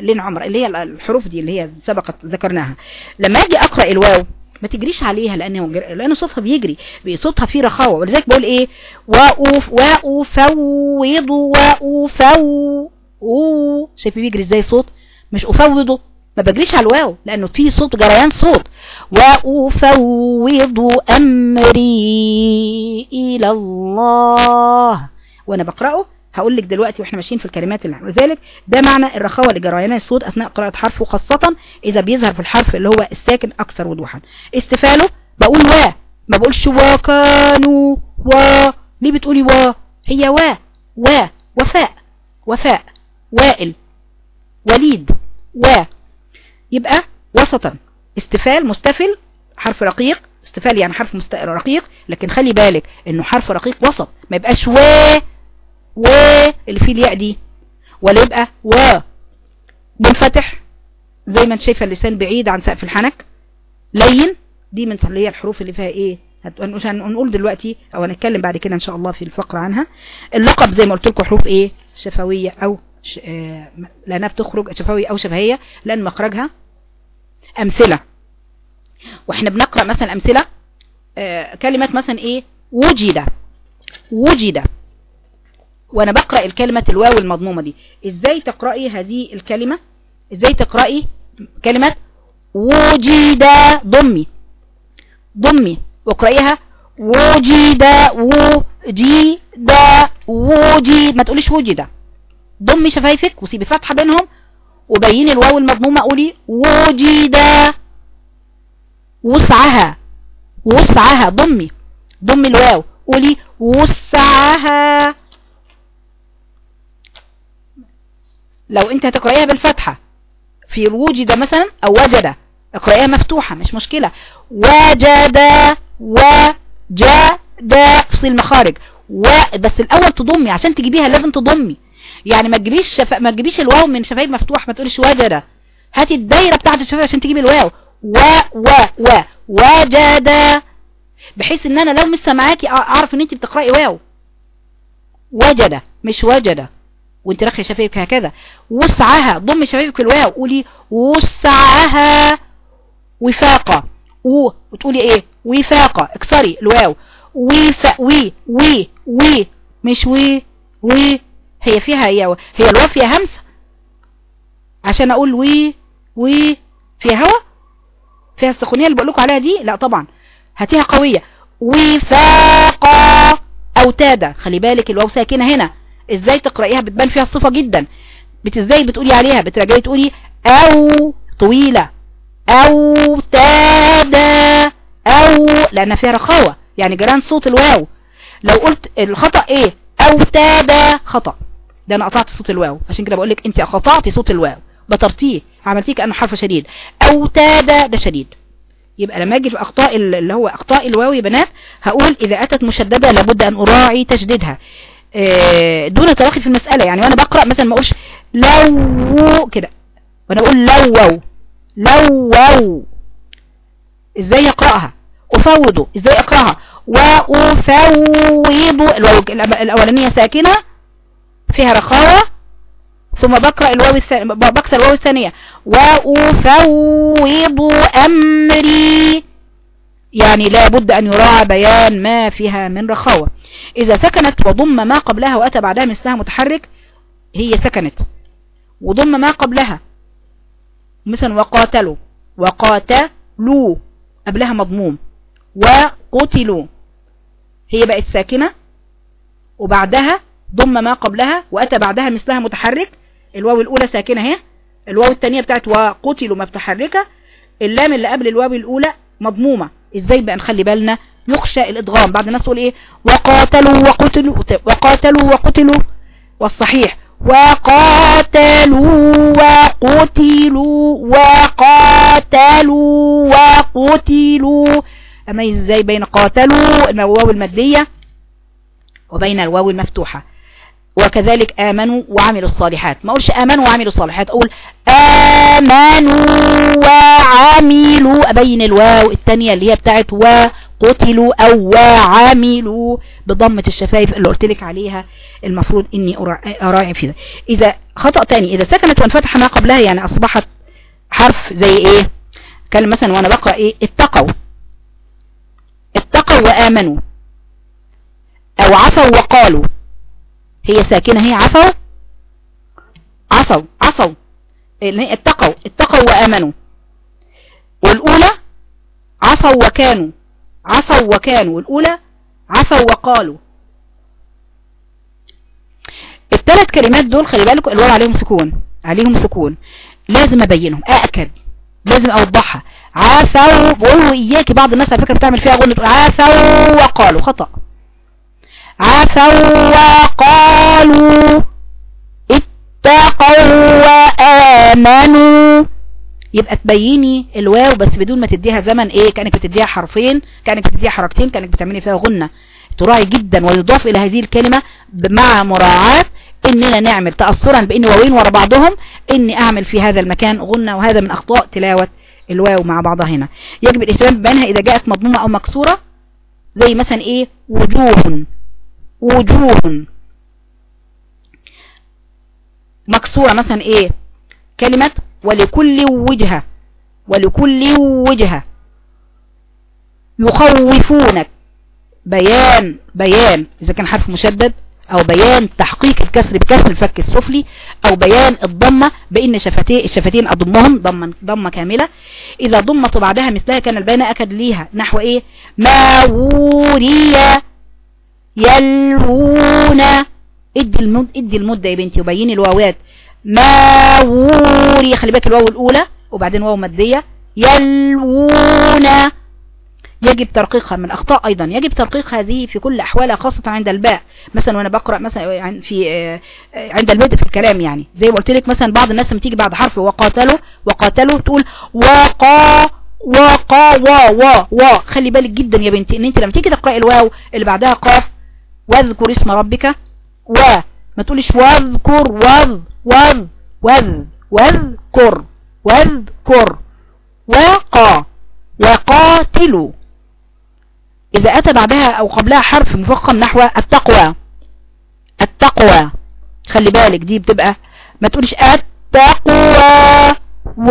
S1: لين عمر اللي هي الحروف دي اللي هي سبقت ذكرناها. لما أجي اقرأ الواو ما تجريش عليها لأن لأن صوتها بيجري صوتها فيه رخاوة. ولذلك بقول إيه؟ واوف وافوض وافو أو شايف بيجري إزاي صوت؟ مش أفوضه. ما بجريش على الواو لأنه في صوت جريان صوت. وافوض أمري إلى الله. وأنا بقرأه هقول لك دلوقتي وإحنا ماشيين في الكلمات اللي لذلك ده معنى الرخاوة لجريان الصوت أثناء قراءة حرفه خاصة إذا بيظهر في الحرف اللي هو الساكن أكثر وضوحا. استفاله بقول وا ما بقولش وا كانوا وا. ليه بتقولي وا؟ هي وا وا وفاء وفاء وائل وليد وا. يبقى وسطا. استفال مستفل حرف رقيق. استفال يعني حرف. رقيق لكن خلي بالك إنه حرف رقيق وسط. ما يبقاش و و اللي فيه الياء دي ولا يبقى و. منفتح زي ما انت شايفة اللسان بعيد عن سقف الحنك. لين دي من اللي هي الحروف اللي فيها إيه؟ هنقول دلوقتي أو هنتكلم بعد كده إن شاء الله في الفقرة عنها. اللقب زي ما قلت لكم حروف إيه؟ شفوية أو ش... آه... لأنها بتخرج شفوية أو شفهية لأن مخرجها أمثلة. وإحنا بنقرأ مثلا أمثلة آه... كلمه مثلا إيه؟ وجد. وجد. وأنا بقرأ الكلمة الواو المضمومة دي. إزاي تقرأي هذه الكلمة؟ إزاي تقرأي كلمة؟ وجد ضمي. ضمي. واقرأيها وجد وجد وجد ما تقوليش وجد ضمي شفايفك وسيبي فتحة بينهم وبيني الواو المضمومة قولي وجد وسعها. وسعها. ضمي. ضمي الواو. قولي وسعها. لو انت هتقرأيها بالفتحة في وجد مثلا أو وجد. اقرأيها مفتوحة مش مشكلة. وجد وجد في المخارج. وبس الأول تضمي عشان تجيبيها لازم تضمي. يعني ما تجيبيش شف... ما تجيبيش الواو من شفايف مفتوح ما تقوليش وجد. هاتي الدايرة بتاعت الشفايف عشان تجيبي الواو. و و و. وجد. بحيث إن أنا لو مش سامعاكي أعرف إن انت بتقرأي واو. وجد مش وجد. وانت رخي شفايفك هكذا. وسعها ضم شفايفك الواو قولي وسعها وفاقة. و وتقولي إيه؟ وفاقة. اكسري الواو. وفا وي وي وي مش وي وي هي فيها هي هي الواو فيها همسة عشان أقول وي وي فيها هوا؟ فيها السخونية اللي بقول لكم عليها دي؟ لا طبعا. هاتيها قوية. وفاقة. اوتادة خلي بالك الواو ساكنة هنا. إزاي تقرأيها بتبان فيها الصفة جدا. بت إزاي بتقولي عليها؟ بترجعي تقولي أو طويلة أو تادا أو لأن فيها رخاوة. يعني جران صوت الواو. لو قلت الخطأ إيه؟ أو تادا خطأ. ده أنا قطعت صوت الواو. عشان كده بقول لك أنت قطعتي صوت الواو. بطرتيه عملتيه كأنه حرف شديد. أو تادا ده شديد. يبقى لما أجي في أخطاء اللي هو أخطاء الواو يا بنات هقول إذا أتت مشددة لابد أن أراعي تشديدها. دون تراخي في المسألة. يعني وأنا بقرأ مثلا ما أقولش لو كده. وأنا أقول لو لو إزاي أقرأها؟ افوضه إزاي أقرأها؟ وأفوض. الأولانية ساكنة فيها رخاوة. ثم بقرأ الواو الثانية بكسر الواو الثانية. وأفوض أمري. يعني لا بد أن يراعى بيان ما فيها من رخاوة. إذا سكنت وضم ما قبلها وأتى بعدها مثلها متحرك هي سكنت. وضم ما قبلها مثلا وقاتلوا وقاتلوا قبلها مضموم. وقتلوا هي بقت ساكنة. وبعدها ضم ما قبلها وأتى بعدها مثلها متحرك. الواو الأولى ساكنة اهي الواو الثانية بتاعت وقتلوا متحركة. اللام اللي قبل الواو الأولى مضمومة. إزاي بقى نخلي بالنا يخشى الادغام؟ بعد الناس تقول إيه؟ وقاتلوا وقتلوا وقاتلوا وقتلوا. والصحيح. وقاتلوا وقتلوا وقاتلوا وقتلوا. أما إزاي بين قاتلوا الواو المادية وبين الواو المفتوحة؟ وكذلك آمنوا وعملوا الصالحات. ما أقولش آمنوا وعملوا الصالحات أقول آمنوا وعملوا أبين الواو الثانية اللي هي بتاعت وقتلوا أو وعملوا بضمة الشفايف اللي قلت لك عليها المفروض إني أراعي في ده إذا خطأ تاني إذا سكنت وانفتح ما قبلها يعني أصبحت حرف زي إيه؟ كان مثلا وأنا بقرأ إيه؟ اتقوا. اتقوا وآمنوا. أو عفوا وقالوا. هي ساكنة هي عفوا عفوا عفوا اتقوا اتقوا وآمنوا. والأولى عفوا وكانوا. عفوا وكانوا. والأولى عفوا وقالوا. الثلاث كلمات دول خلي بالكم الواو عليهم سكون عليهم سكون. لازم أبينهم أأكد. لازم أوضحها. عفوا بقولوا إياكي بعض الناس على فكرة بتعمل فيها غنه عفوا وقالوا خطأ. عفوا وقالوا اتقوا وآمنوا. يبقى تبيني الواو بس بدون ما تديها زمن إيه؟ كأنك بتديها حرفين كأنك بتديها حركتين كأنك بتعملي فيها غنة. تراعي جدا ويضاف إلى هذه الكلمة مع مراعاة إننا نعمل تأثرا بإن واوين ورا بعضهم إني أعمل في هذا المكان غنة وهذا من أخطاء تلاوة الواو مع بعضها هنا. يجب الاهتمام بينها إذا جاءت مضمومة أو مكسورة زي مثلا إيه؟ وجوه. وجوه. مكسورة مثلا إيه؟ كلمة ولكل وجهة ولكل وجهة. يخوفونك. بيان بيان. إذا كان حرف مشدد أو بيان تحقيق الكسر بكسر الفك السفلي أو بيان الضمة بإن شفتين الشفتين أضمهم ضمة ضمة كاملة. إذا ضمت بعدها مثلها كان البيان أكد ليها. نحو إيه؟ ما وري يلوون. ادي المد ادي المدة يا بنتي وبيني الواوات. ما وري خلي بالك الواو الأولى وبعدين واو مادية. يلوون. يجب ترقيقها من أخطاء أيضا. يجب ترقيق هذه في كل أحوالها خاصة عند الباء. مثلا وأنا بقرأ مثلا في عند البدء في الكلام يعني. زي ما قلت لك مثلا بعض الناس لما تيجي بعد حرف وقاتلوا وقاتلوا تقول وقا وقا وا وا وا خلي بالك جدا يا بنتي إن أنت لما تيجي تقرأي الواو اللي بعدها قاف واذكر اسم ربك. و. ما تقولش واذكر وذ وذ وذ واذكر واذكر. وقا وقاتلوا إذا أتى بعدها أو قبلها حرف مفخم نحو التقوى. التقوى. خلي بالك دي بتبقى ما تقولش التقوى و.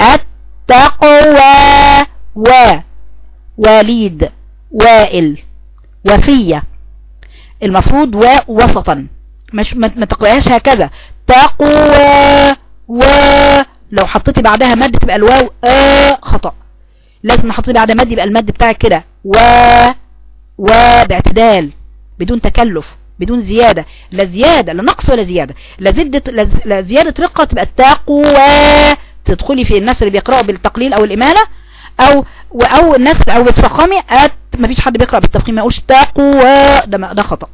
S1: التقوى و. وليد وائل. وفية. المفروض ووسطا مش ما تقرأهاش هكذا. تقوى و لو حطيتي بعدها مد تبقى الواو آ خطأ. لازم حطيتي بعدها مد يبقى المد بتاعك كده. و و باعتدال. بدون تكلف. بدون زيادة. لا زيادة لا نقص ولا زيادة. لا زدت لا زيادة رقة تبقى التقوى تدخلي في الناس اللي بيقرأوا بالتقليل أو الإمالة. أو أو الناس أو بتفخمي ما فيش حد بيقرأ بالتفخيم ما يقولش تقوى ده ده خطأ.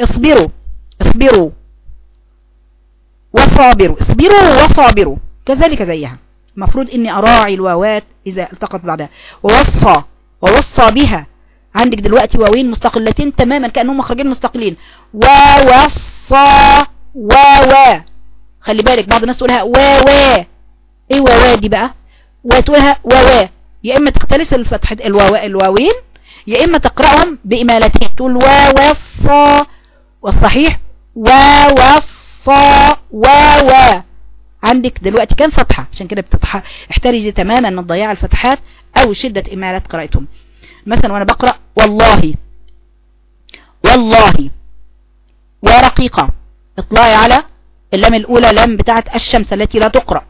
S1: اصبروا اصبروا وصابروا اصبروا وصابروا كذلك زيها. المفروض إني أراعي الواوات إذا التقت بعدها. ووصى ووصى بها. عندك دلوقتي واوين مستقلتين تماما كأنهم مخرجين مستقلين. و وصا و و خلي بالك بعض الناس تقولها و و إيه و و دي بقى؟ وتقولها و و يا إما تختلس الفتحة الواو الواوين يا إما تقرأهم بإمالتين تقول و وصا والصحيح و وصا و و عندك دلوقتي كام فتحة؟ عشان كده بتضحى احترزي تماما من ضياع الفتحات أو شدة امالات قراءتهم مثلا وأنا بقرأ والله والله ورقيقة. اطلعي على اللام الأولى لام بتاعت الشمس التي لا تقرأ.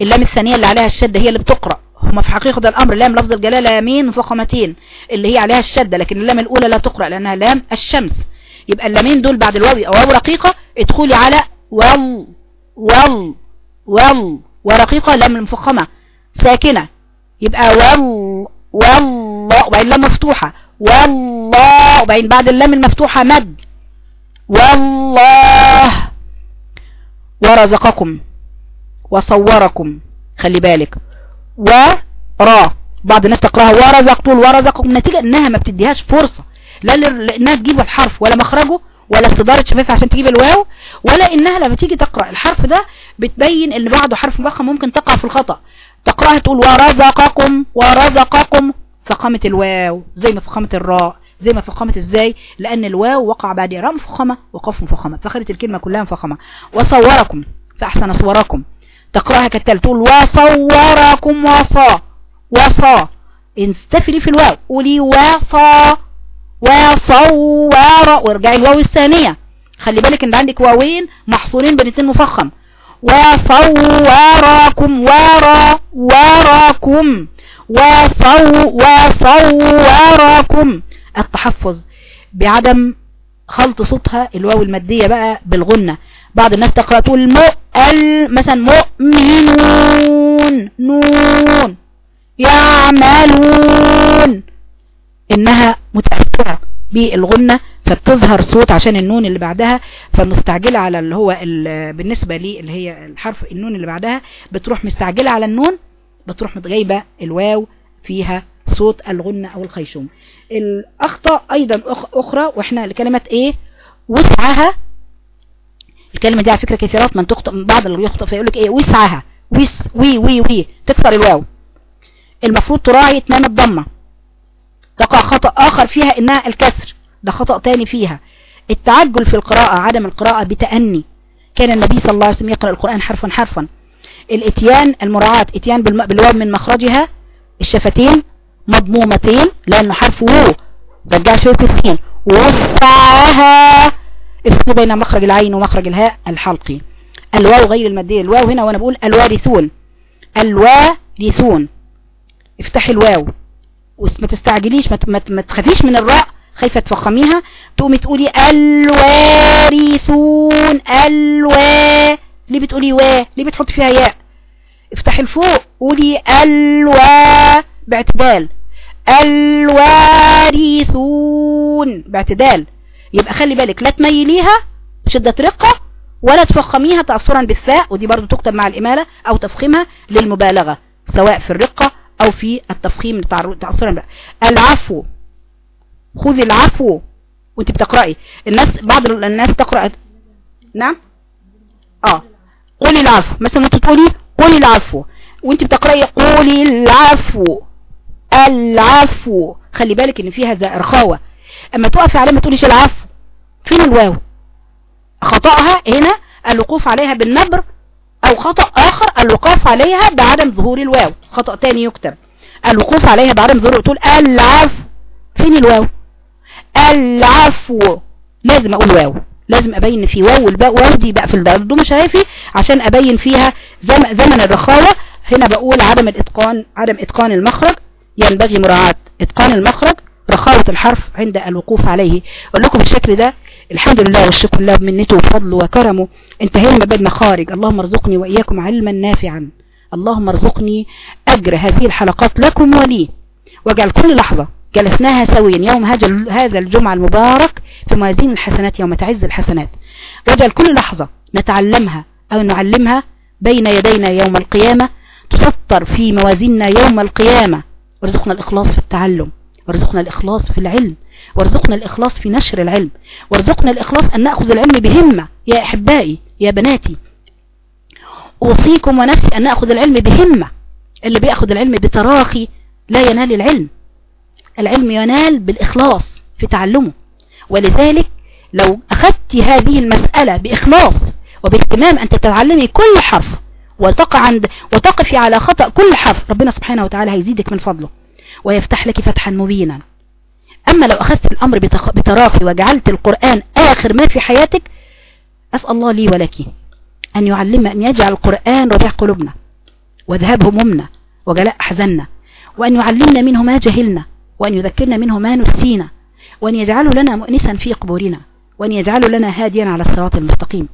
S1: اللام الثانية اللي عليها الشدة هي اللي بتقرأ. هما في حقيقة الأمر لام لفظ الجلالة يمين مفخمتين اللي هي عليها الشدة لكن اللام الأولى لا تقرأ لأنها لام الشمس. يبقى اللامين دول بعد الواو أو واو رقيقة ادخلي على وال وال وال ورقيقة لام المفخمة ساكنة. يبقى وال والله وبعدين لام مفتوحة. والله وبعدين بعد اللام المفتوحة مد. والله. ورزقكم. وصوركم. خلي بالك. ورا بعض الناس تقراها ورزق. طول ورزقكم نتيجة إنها ما بتديهاش فرصة. لا لانها تجيب الحرف ولا مخرجه ولا استدارة شفافة عشان تجيب الواو ولا إنها لما تيجي تقرأ الحرف ده بتبين إن بعده حرف مفخم ممكن تقع في الخطأ. تقرأها تقول ورزقكم ورزقكم فخامة الواو زي ما فخامة الراء زي ما فخامة إزاي لأن الواو وقع بعد راء مفخمة وقف مفخمة. فخدت الكلمة كلها مفخمة. وصوركم فأحسن صوركم. تقرأها كالتالي. تقول وصوركم وصا. وصا. استفري في الواو. قولي وصا. وصور. وارجعي الواو الثانية. خلي بالك إن عندك واوين محصورين بين اتنين مفخم. وصوركم ورا. وراكم. وصو وصوركم. التحفظ بعدم خلط صوتها الواو المادية بقى بالغنة. بعض الناس تقرأ تقول ال مثلا مؤمنون نون. يعملون. إنها متأثرة بالغنة فبتظهر صوت عشان النون اللي بعدها فمستعجلة على اللي هو بالنسبة لي اللي هي الحرف النون اللي بعدها بتروح مستعجلة على النون بتروح متغيبة الواو فيها صوت الغنة أو الخيشوم. الأخطاء أيضا أخرى وإحنا لكلمة إيه؟ وسعها الكلمة دي على فكرة كثيرات من تخطئ بعض اللي يخطئ فيقول لك إيه؟ وسعها. ويس وي وي وي. تكسر الواو. المفروض تراعي تنام الضمة. تقع خطأ آخر فيها إنها الكسر. ده خطأ تاني فيها. التعجل في القراءة عدم القراءة بتأني. كان النبي صلى الله عليه وسلم يقرأ القرآن حرفا حرفا. الإتيان المراعاة إتيان بالواو من مخرجها الشفتين مضمومتين لأنه حرف وو رجع شوية السين وسعها. افصل بين مخرج العين ومخرج الهاء الحلقي. الواو غير المادية الواو هنا وأنا بقول الوارثون. الوارثون. افتحي الواو. وما تستعجليش ما, ما تخافيش من الراء خايفة تفخميها. تقومي تقولي الوارثون الوا. ليه بتقولي وا؟ ليه بتحطي فيها ياء؟ افتحي الفوق قولي الوا باعتدال. الوارثون باعتدال. يبقى خلي بالك لا تميليها شدة رقة ولا تفخميها تأثرا بالثاء ودي برضو تكتب مع الإمالة أو تفخيمها للمبالغة سواء في الرقة أو في التفخيم تأثرا بقى. العفو خذي العفو وانت بتقرأي. الناس بعض الناس تقرأ نعم؟ آه. قولي العفو. مثلا انت تقولي قولي العفو. وانت بتقرأي قولي العفو. العفو. خلي بالك إن فيها زي رخاوة أما تقفي عليها ما تقوليش العفو. فين الواو؟ خطأها هنا الوقوف عليها بالنبر أو خطأ آخر الوقوف عليها بعدم ظهور الواو. خطأ تاني يكتب الوقوف عليها بعدم ظهور تقول العفو. فين الواو؟ العفو. لازم أقول واو. لازم أبين في واو والباء. واو دي بقى في الضم شفايفي عشان أبين فيها زمن الرخاوة. هنا بقول عدم الإتقان عدم إتقان المخرج. ينبغي مراعاة إتقان المخرج. رخاوة الحرف عند الوقوف عليه. أقول لكم بالشكل ده الحمد لله والشكر لله بمنته وفضله وكرمه. انتهينا باب المخارج اللهم ارزقني وإياكم علما نافعا. اللهم ارزقني أجر هذه الحلقات لكم ولي. واجعل كل لحظة جلسناها سويا. يوم هذا الجمعة المبارك في موازين الحسنات يوم تعز الحسنات. واجعل كل لحظة نتعلمها أو نعلمها بين يدينا يوم القيامة تسطر في موازيننا يوم القيامة. وارزقنا الإخلاص في التعلم. وارزقنا الإخلاص في العلم وارزقنا الإخلاص في نشر العلم وارزقنا الإخلاص أن نأخذ العلم بهمة. يا أحبائي يا بناتي أوصيكم ونفسي أن نأخذ العلم بهمة. اللي بيأخذ العلم بتراخي لا ينال العلم. العلم ينال بالإخلاص في تعلمه. ولذلك لو أخذت هذه المسألة بإخلاص وباهتمام أن تتعلمي كل حرف وتقع عند وتقفي على خطأ كل حرف ربنا سبحانه وتعالى هيزيدك من فضله. ويفتح لك فتحا مبينا. أما لو أخذت الأمر بتراخي وجعلت القرآن آخر ما في حياتك أسأل الله لي ولك أن يعلم أن يجعل القرآن ربيع قلوبنا وذهاب همومنا وجلاء أحزاننا وأن يعلمنا منه ما جهلنا وأن يذكرنا منه ما نسينا وأن يجعله لنا مؤنسا في قبورنا وأن يجعله لنا هاديا على الصراط المستقيم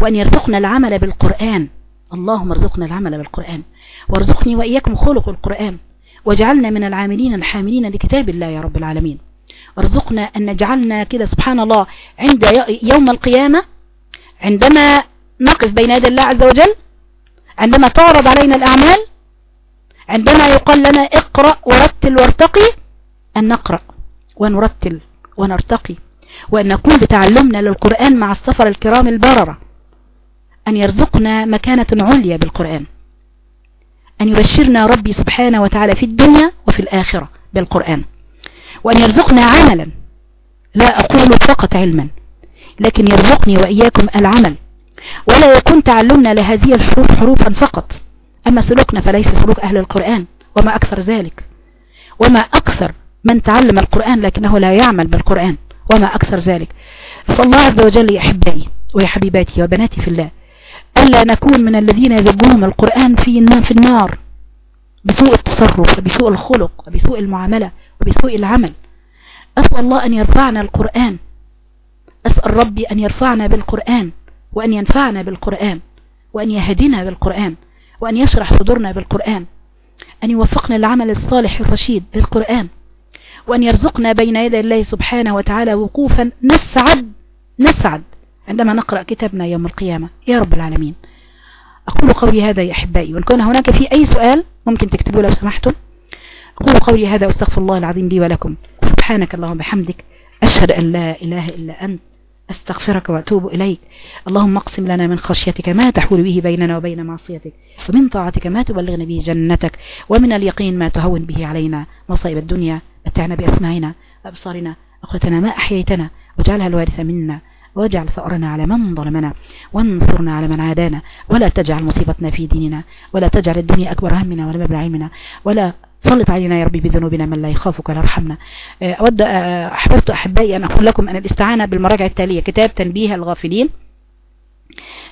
S1: وأن يرزقنا العمل بالقرآن. اللهم ارزقنا العمل بالقرآن وارزقني وإياكم خلق القرآن. واجعلنا من العاملين الحاملين لكتاب الله يا رب العالمين. ارزقنا أن نجعلنا كده سبحان الله عند يوم القيامة عندما نقف بين يدي الله عز وجل عندما تعرض علينا الأعمال عندما يقال لنا اقرأ ورتل وارتقي أن نقرأ ونرتل ونرتقي وأن نكون بتعلمنا للقرآن مع السفر الكرام البررة أن يرزقنا مكانة عليا بالقرآن. أن يبشرنا ربي سبحانه وتعالى في الدنيا وفي الآخرة بالقرآن. وأن يرزقنا عملا. لا أقول فقط علما لكن يرزقني وإياكم العمل. ولا يكون تعلمنا لهذه الحروف حروفا فقط. أما سلوكنا فليس سلوك أهل القرآن وما أكثر ذلك. وما أكثر من تعلم القرآن لكنه لا يعمل بالقرآن وما أكثر ذلك. فالله عز وجل يا أحبائي ويا حبيباتي وبناتي في الله ألا نكون من الذين يزجهم القرآن في في النار. بسوء التصرف وبسوء الخلق وبسوء المعاملة وبسوء العمل. أسأل الله أن يرفعنا القرآن. أسأل ربي أن يرفعنا بالقرآن وأن ينفعنا بالقرآن وأن يهدنا بالقرآن وأن يشرح صدورنا بالقرآن. أن يوفقنا العمل الصالح الرشيد بالقرآن. وأن يرزقنا بين يدي الله سبحانه وتعالى وقوفا نسعد نسعد. عندما نقرأ كتابنا يوم القيامة. يا رب العالمين. أقول قولي هذا يا أحبائي وإن كان هناك في أي سؤال ممكن تكتبوا لو سمحتم. أقول قولي هذا وأستغفر الله العظيم لي ولكم. سبحانك اللهم بحمدك. أشهد أن لا إله إلا أنت. أستغفرك وأتوب إليك. اللهم اقسم لنا من خشيتك ما تحول به بيننا وبين معصيتك ومن طاعتك ما تبلغنا به جنتك ومن اليقين ما تهون به علينا مصائب الدنيا. متعنا بأسماعنا وأبصارنا. أخوتنا ما أحييتنا واجعلها الوارث منا. واجعل ثأرنا على من ظلمنا وانصرنا على من عادانا ولا تجعل مصيبتنا في ديننا ولا تجعل الدنيا أكبر همنا ولا مبلغ علمنا ولا سلط علينا يا ربي بذنوبنا من لا يخافك ولا يرحمنا. آه، أود آه، أحببت أحبائي أن أقول لكم أن الاستعانة بالمراجع التالية كتاب تنبيه الغافلين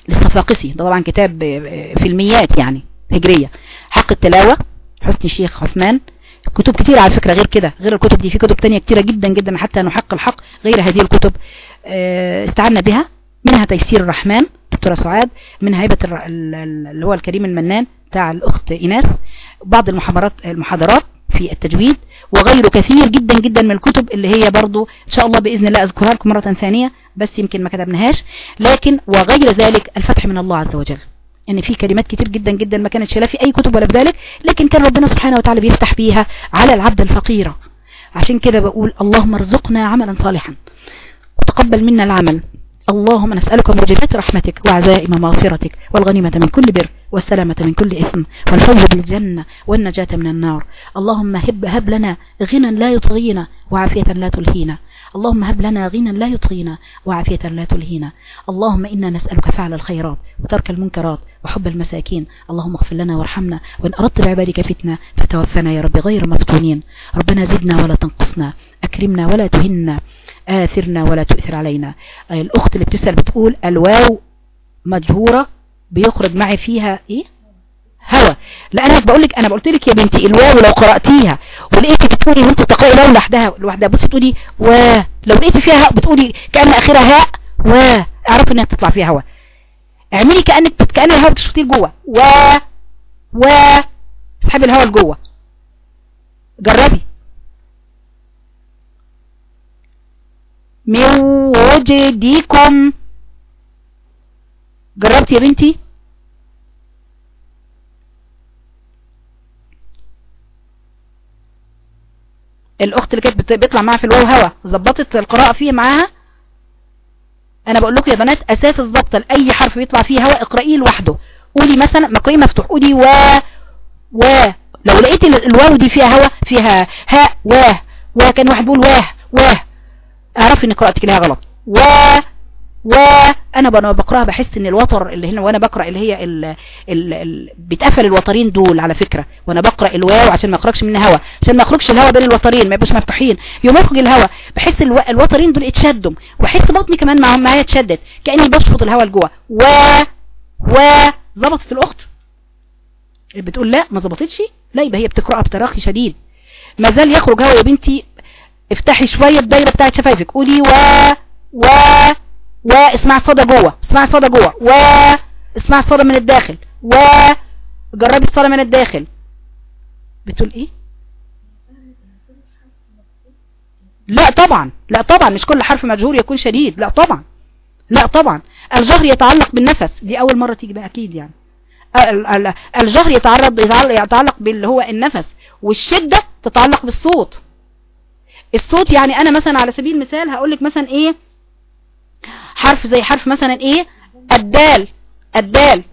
S1: للصفاقسي. ده طبعا كتاب آه، فيلميات يعني هجرية. حق التلاوة حسني شيخ عثمان كتب كتير على فكرة غير كده غير الكتب دي. في كتب تانية كتيرة جدا جدا حتى نحق الحق غير هذه الكتب. استعنا بها. منها تيسير الرحمن دكتورة سعاد من هيبة اللي هو الكريم المنان بتاع الأخت إيناس. بعض المحاضرات المحاضرات في التجويد. وغيره كثير جدا جدا من الكتب اللي هي برضو إن شاء الله بإذن الله أذكرها لكم مرة ثانية بس يمكن ما كتبناهاش. لكن وغير ذلك الفتح من الله عز وجل. إن في كلمات كتير جدا جدا ما كانتش لا في أي كتب ولا بذلك لكن كان ربنا سبحانه وتعالى بيفتح بيها على العبد الفقيرة عشان كده بقول اللهم ارزقنا عملا صالحا. وتقبل منا العمل. اللهم نسألك موجبات رحمتك وعزائم مغفرتك والغنيمة من كل بر والسلامة من كل إثم والفوز بالجنة والنجاة من النار. اللهم هب, هب لنا غنى لا يطغينا وعافية لا تلهينا. اللهم هب لنا غنى لا يطغينا وعافية لا تلهينا. اللهم إنا نسألك فعل الخيرات وترك المنكرات وحب المساكين. اللهم اغفر لنا وارحمنا. وإن أردت بعبادك فتنة فتوفنا يا رب غير مفتونين. ربنا زدنا ولا تنقصنا. أكرمنا ولا تهنا. آثرنا ولا تؤثر علينا. الأخت اللي بتسأل بتقول الواو مجهورة بيخرج معي فيها إيه؟ هوا. لا أنا بقول لك أنا قلت لك يا بنتي الواو لو قرأتيها ولقيتي بتقولي وانت تقراي لو لوحدها لوحدها بصي تقولي و لو لقيتي فيها هاء بتقولي كأن آخرها هاء و أعرفي إنها تطلع فيها هوا. اعملي كأنك كأن الهواء بتشوفيه لجوه و و اسحبي الهواء لجوه. جربي. من وجدكم. جربتي يا بنتي؟ الأخت اللي كانت بيطلع معاها في الواو هوا ظبطت القراءة فيه معاها. أنا بقول لكم يا بنات أساس الضبط لأي حرف بيطلع فيه هوا اقرأيه لوحده. قولي مثلا مقرئ مفتوح قولي و و لو لقيت الواو دي فيها هوا فيها هاء واه وكان واحد بيقول واه واه اعرفي إن قراءتك ليها غلط. و وأنا بقرأها بحس إن الوتر اللي هنا وأنا بقرأ اللي هي ال ال ال بيتقفل الوترين دول على فكرة. وأنا بقرأ الواو عشان ما يخرجش منها هواء عشان ما يخرجش الهواء بين الوترين ما يبقوش مفتوحين. يوم يخرج الهواء بحس ألو... الوترين دول اتشدوا وأحس بطني كمان معاهم معايا اتشدت. كأني بشفط الهواء لجوه. و و ظبطت الأخت. بتقول لا ما ظبطتش. لا يبقى هي بتقرأها بتراخي شديد. ما زال يخرج هواء يا بنتي افتحي شوية الدايرة بتاعت شفايفك. قولي و و واسمع الصدى جوه اسمع الصدى جوه و اسمع الصدى من الداخل و جربي الصدى من الداخل. بتقول إيه؟ لا طبعا لا طبعا مش كل حرف مجهور يكون شديد لا طبعا لا طبعا. الجهر يتعلق بالنفس دي أول مرة تيجي بقى أكيد يعني. الجهر يتعرض يتعلق باللي هو النفس والشدة تتعلق بالصوت. الصوت يعني أنا مثلا على سبيل المثال هقول لك مثلا إيه؟ حرف زي حرف مثلا إيه؟ الدال الدال.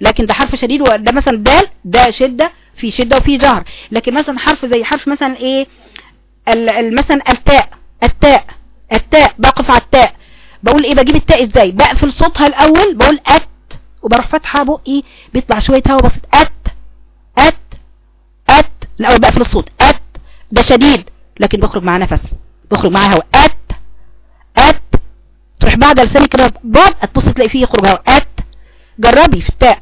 S1: لكن ده حرف شديد وده مثلا دال ده شدة في شدة وفي جهر. لكن مثلا حرف زي حرف مثلا إيه؟ مثلا التاء التاء التاء بقف على التاء. بقول إيه؟ بجيب التاء إزاي؟ بقفل صوتها الأول بقول أت وبروح فاتحة بقي بيطلع شوية هوا بسيط. أت أت أت. الأول بقفل الصوت. أت ده شديد. لكن بخرج مع نفس بخرج معاه هوا. أت تروح بعد لسانك كده بعد تبص تلاقي فيه يخرج هوا ات جربي في التاء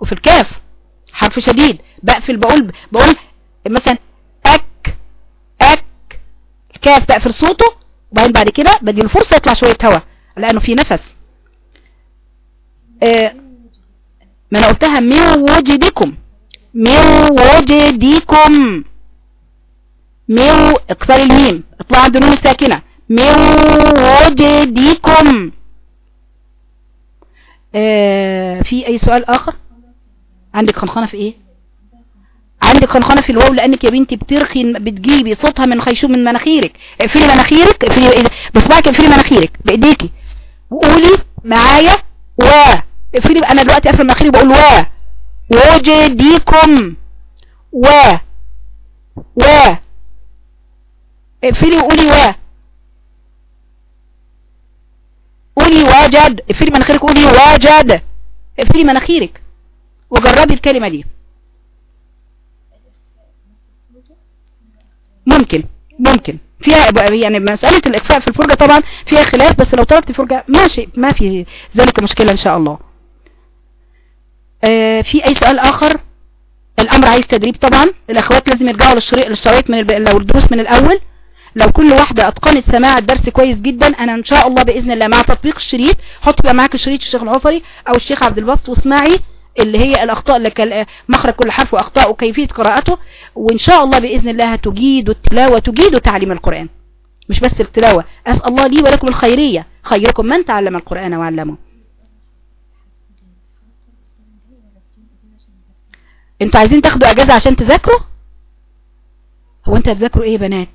S1: وفي الكاف حرف شديد. بقفل بقول بقول مثلا أك أك الكاف بقفل صوته وبعدين بعد كده بدي له فرصة يطلع شوية هوا لأنه في نفس. آه ما أنا قلتها من وجدكم. من وجدكم. من اكسر الميم اطلع عند النون الساكنه من وجدكم. آه في أي سؤال آخر؟ عندك خنخنة في إيه؟ عندك خنخنة في الواو لأنك يا بنتي بترخي بتجيبي صوتها من خيشوم من مناخيرك. اقفلي مناخيرك اقفلي بصبعك اقفلي مناخيرك بإيديكي. وقولي معايا و. اقفلي أنا دلوقتي اقفل مناخيري بقول و. وجديكم. و. و. اقفلي وقولي و. قولي وجد اقفلي مناخيرك قولي وجد اقفلي مناخيرك. وجربي الكلمة دي. ممكن ممكن. فيها يعني مسألة الإخفاء في الفرجة طبعا فيها خلاف بس لو طلبت فرجة ماشي ما في ذلك مشكلة إن شاء الله. آه في أي سؤال آخر؟ الأمر عايز تدريب طبعا. الأخوات لازم يرجعوا للشريط من لو الدروس من الأول. لو كل واحدة أتقنت سماع الدرس كويس جدا أنا إن شاء الله بإذن الله مع تطبيق الشريط حط بقى معاك الشريط الشيخ العصري أو الشيخ عبد الباسط واسمعي اللي هي الأخطاء اللي مخرج كل حرف وأخطاء وكيفية قراءته وإن شاء الله بإذن الله هتجيد التلاوة تجيد تعليم القرآن. مش بس التلاوة أسأل الله لي ولكم الخيرية. خيركم من تعلم القرآن وعلمه. أنتوا عايزين تاخدوا أجازة عشان تذاكروا؟ هو انت هتذاكروا إيه يا بنات؟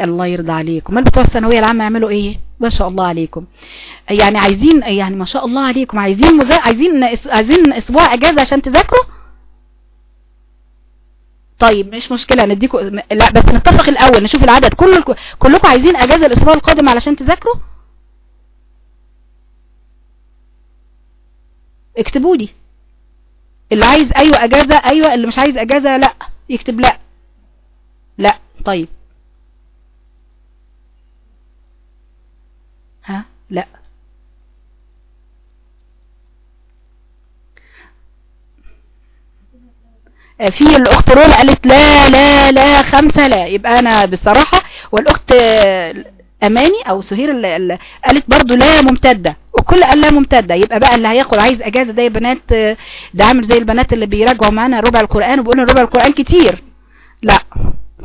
S1: الله يرضى عليكم. ما بتوع الثانوية العامة يعملوا إيه؟ ما شاء الله عليكم. يعني عايزين يعني ما شاء الله عليكم. عايزين مزا... عايزين عايزين أسبوع إجازة عشان تذاكروا؟ طيب مش مشكلة نديكم لا بس نتفق الأول نشوف العدد. كل كلكم عايزين إجازة الأسبوع القادم علشان تذاكروا؟ اكتبوا لي. اللي عايز أيوه إجازة أيوه اللي مش عايز إجازة لا. يكتب لا. لا. طيب ها لا. في الأخت رولا قالت لا لا لا خمسة لا. يبقى أنا بصراحة والأخت أماني أو سهير اللي قالت برضو لا ممتدة. وكل قال لا ممتدة. يبقى بقى اللي هياخد عايز أجازة ده يا بنات ده عامل زي البنات اللي بيراجعوا معانا ربع القرآن وبيقولوا ربع القرآن كتير. لا.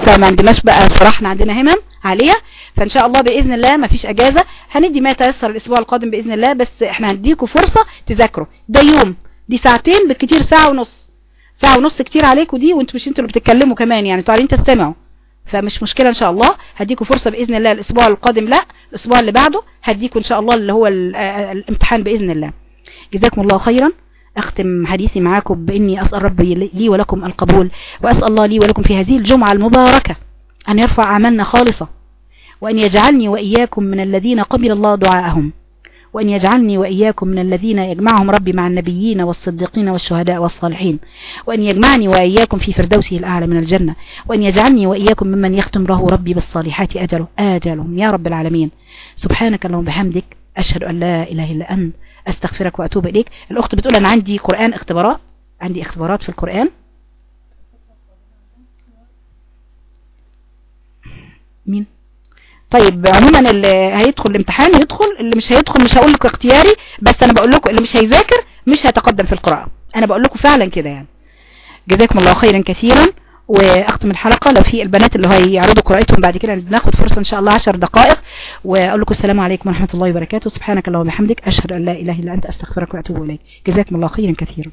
S1: فما عندناش بقى صراحة عندنا همم عالية. فإن شاء الله بإذن الله ما فيش إجازة. هندي ما يتيسر الأسبوع القادم بإذن الله بس إحنا هنديكم فرصة تذاكروا. ده يوم دي ساعتين بالكتير ساعة ونص. ساعة ونص كتير عليكم دي وأنتوا مش أنتوا اللي بتتكلموا كمان يعني. طالعين تستمعوا فمش مشكلة إن شاء الله. هديكم فرصة بإذن الله الأسبوع القادم لا الأسبوع اللي بعده هديكم إن شاء الله اللي هو الامتحان بإذن الله. جزاكم الله خيرا. أختم حديثي معاكم بإني أسأل ربي لي ولكم القبول وأسأل الله لي ولكم في هذه الجمعة المباركة أن يرفع اعمالنا خالصة. وأن يجعلني وإياكم من الذين قبل الله دعاءهم. وأن يجعلني وإياكم من الذين يجمعهم ربي مع النبيين والصديقين والشهداء والصالحين. وأن يجمعني وإياكم في فردوسه الأعلى من الجنة. وأن يجعلني وإياكم ممن يختم له ربي بالصالحات أجله. آجلهم يا رب العالمين. سبحانك اللهم بحمدك أشهد أن لا إله إلا أنت أستغفرك وأتوب إليك. الأخت بتقول أنا عندي قرآن اختبارات. عندي اختبارات في القرآن. مين؟ طيب عموما اللي هيدخل الامتحان يدخل اللي مش هيدخل مش هقول لكم اختياري بس أنا بقول لكم اللي مش هيذاكر مش هيتقدم في القراءة. أنا بقول لكم فعلا كده يعني. جزاكم الله خيرا كثيرا وأختم الحلقة. لو في البنات اللي هيعرضوا قراءتهم بعد كده ناخد فرصة إن شاء الله 10 دقائق. وأقول لكم السلام عليكم ورحمة الله وبركاته. سبحانك اللهم وبحمدك أشهد أن لا إله إلا أنت أستغفرك وأتوب إليك. جزاكم الله خيرا كثيرا.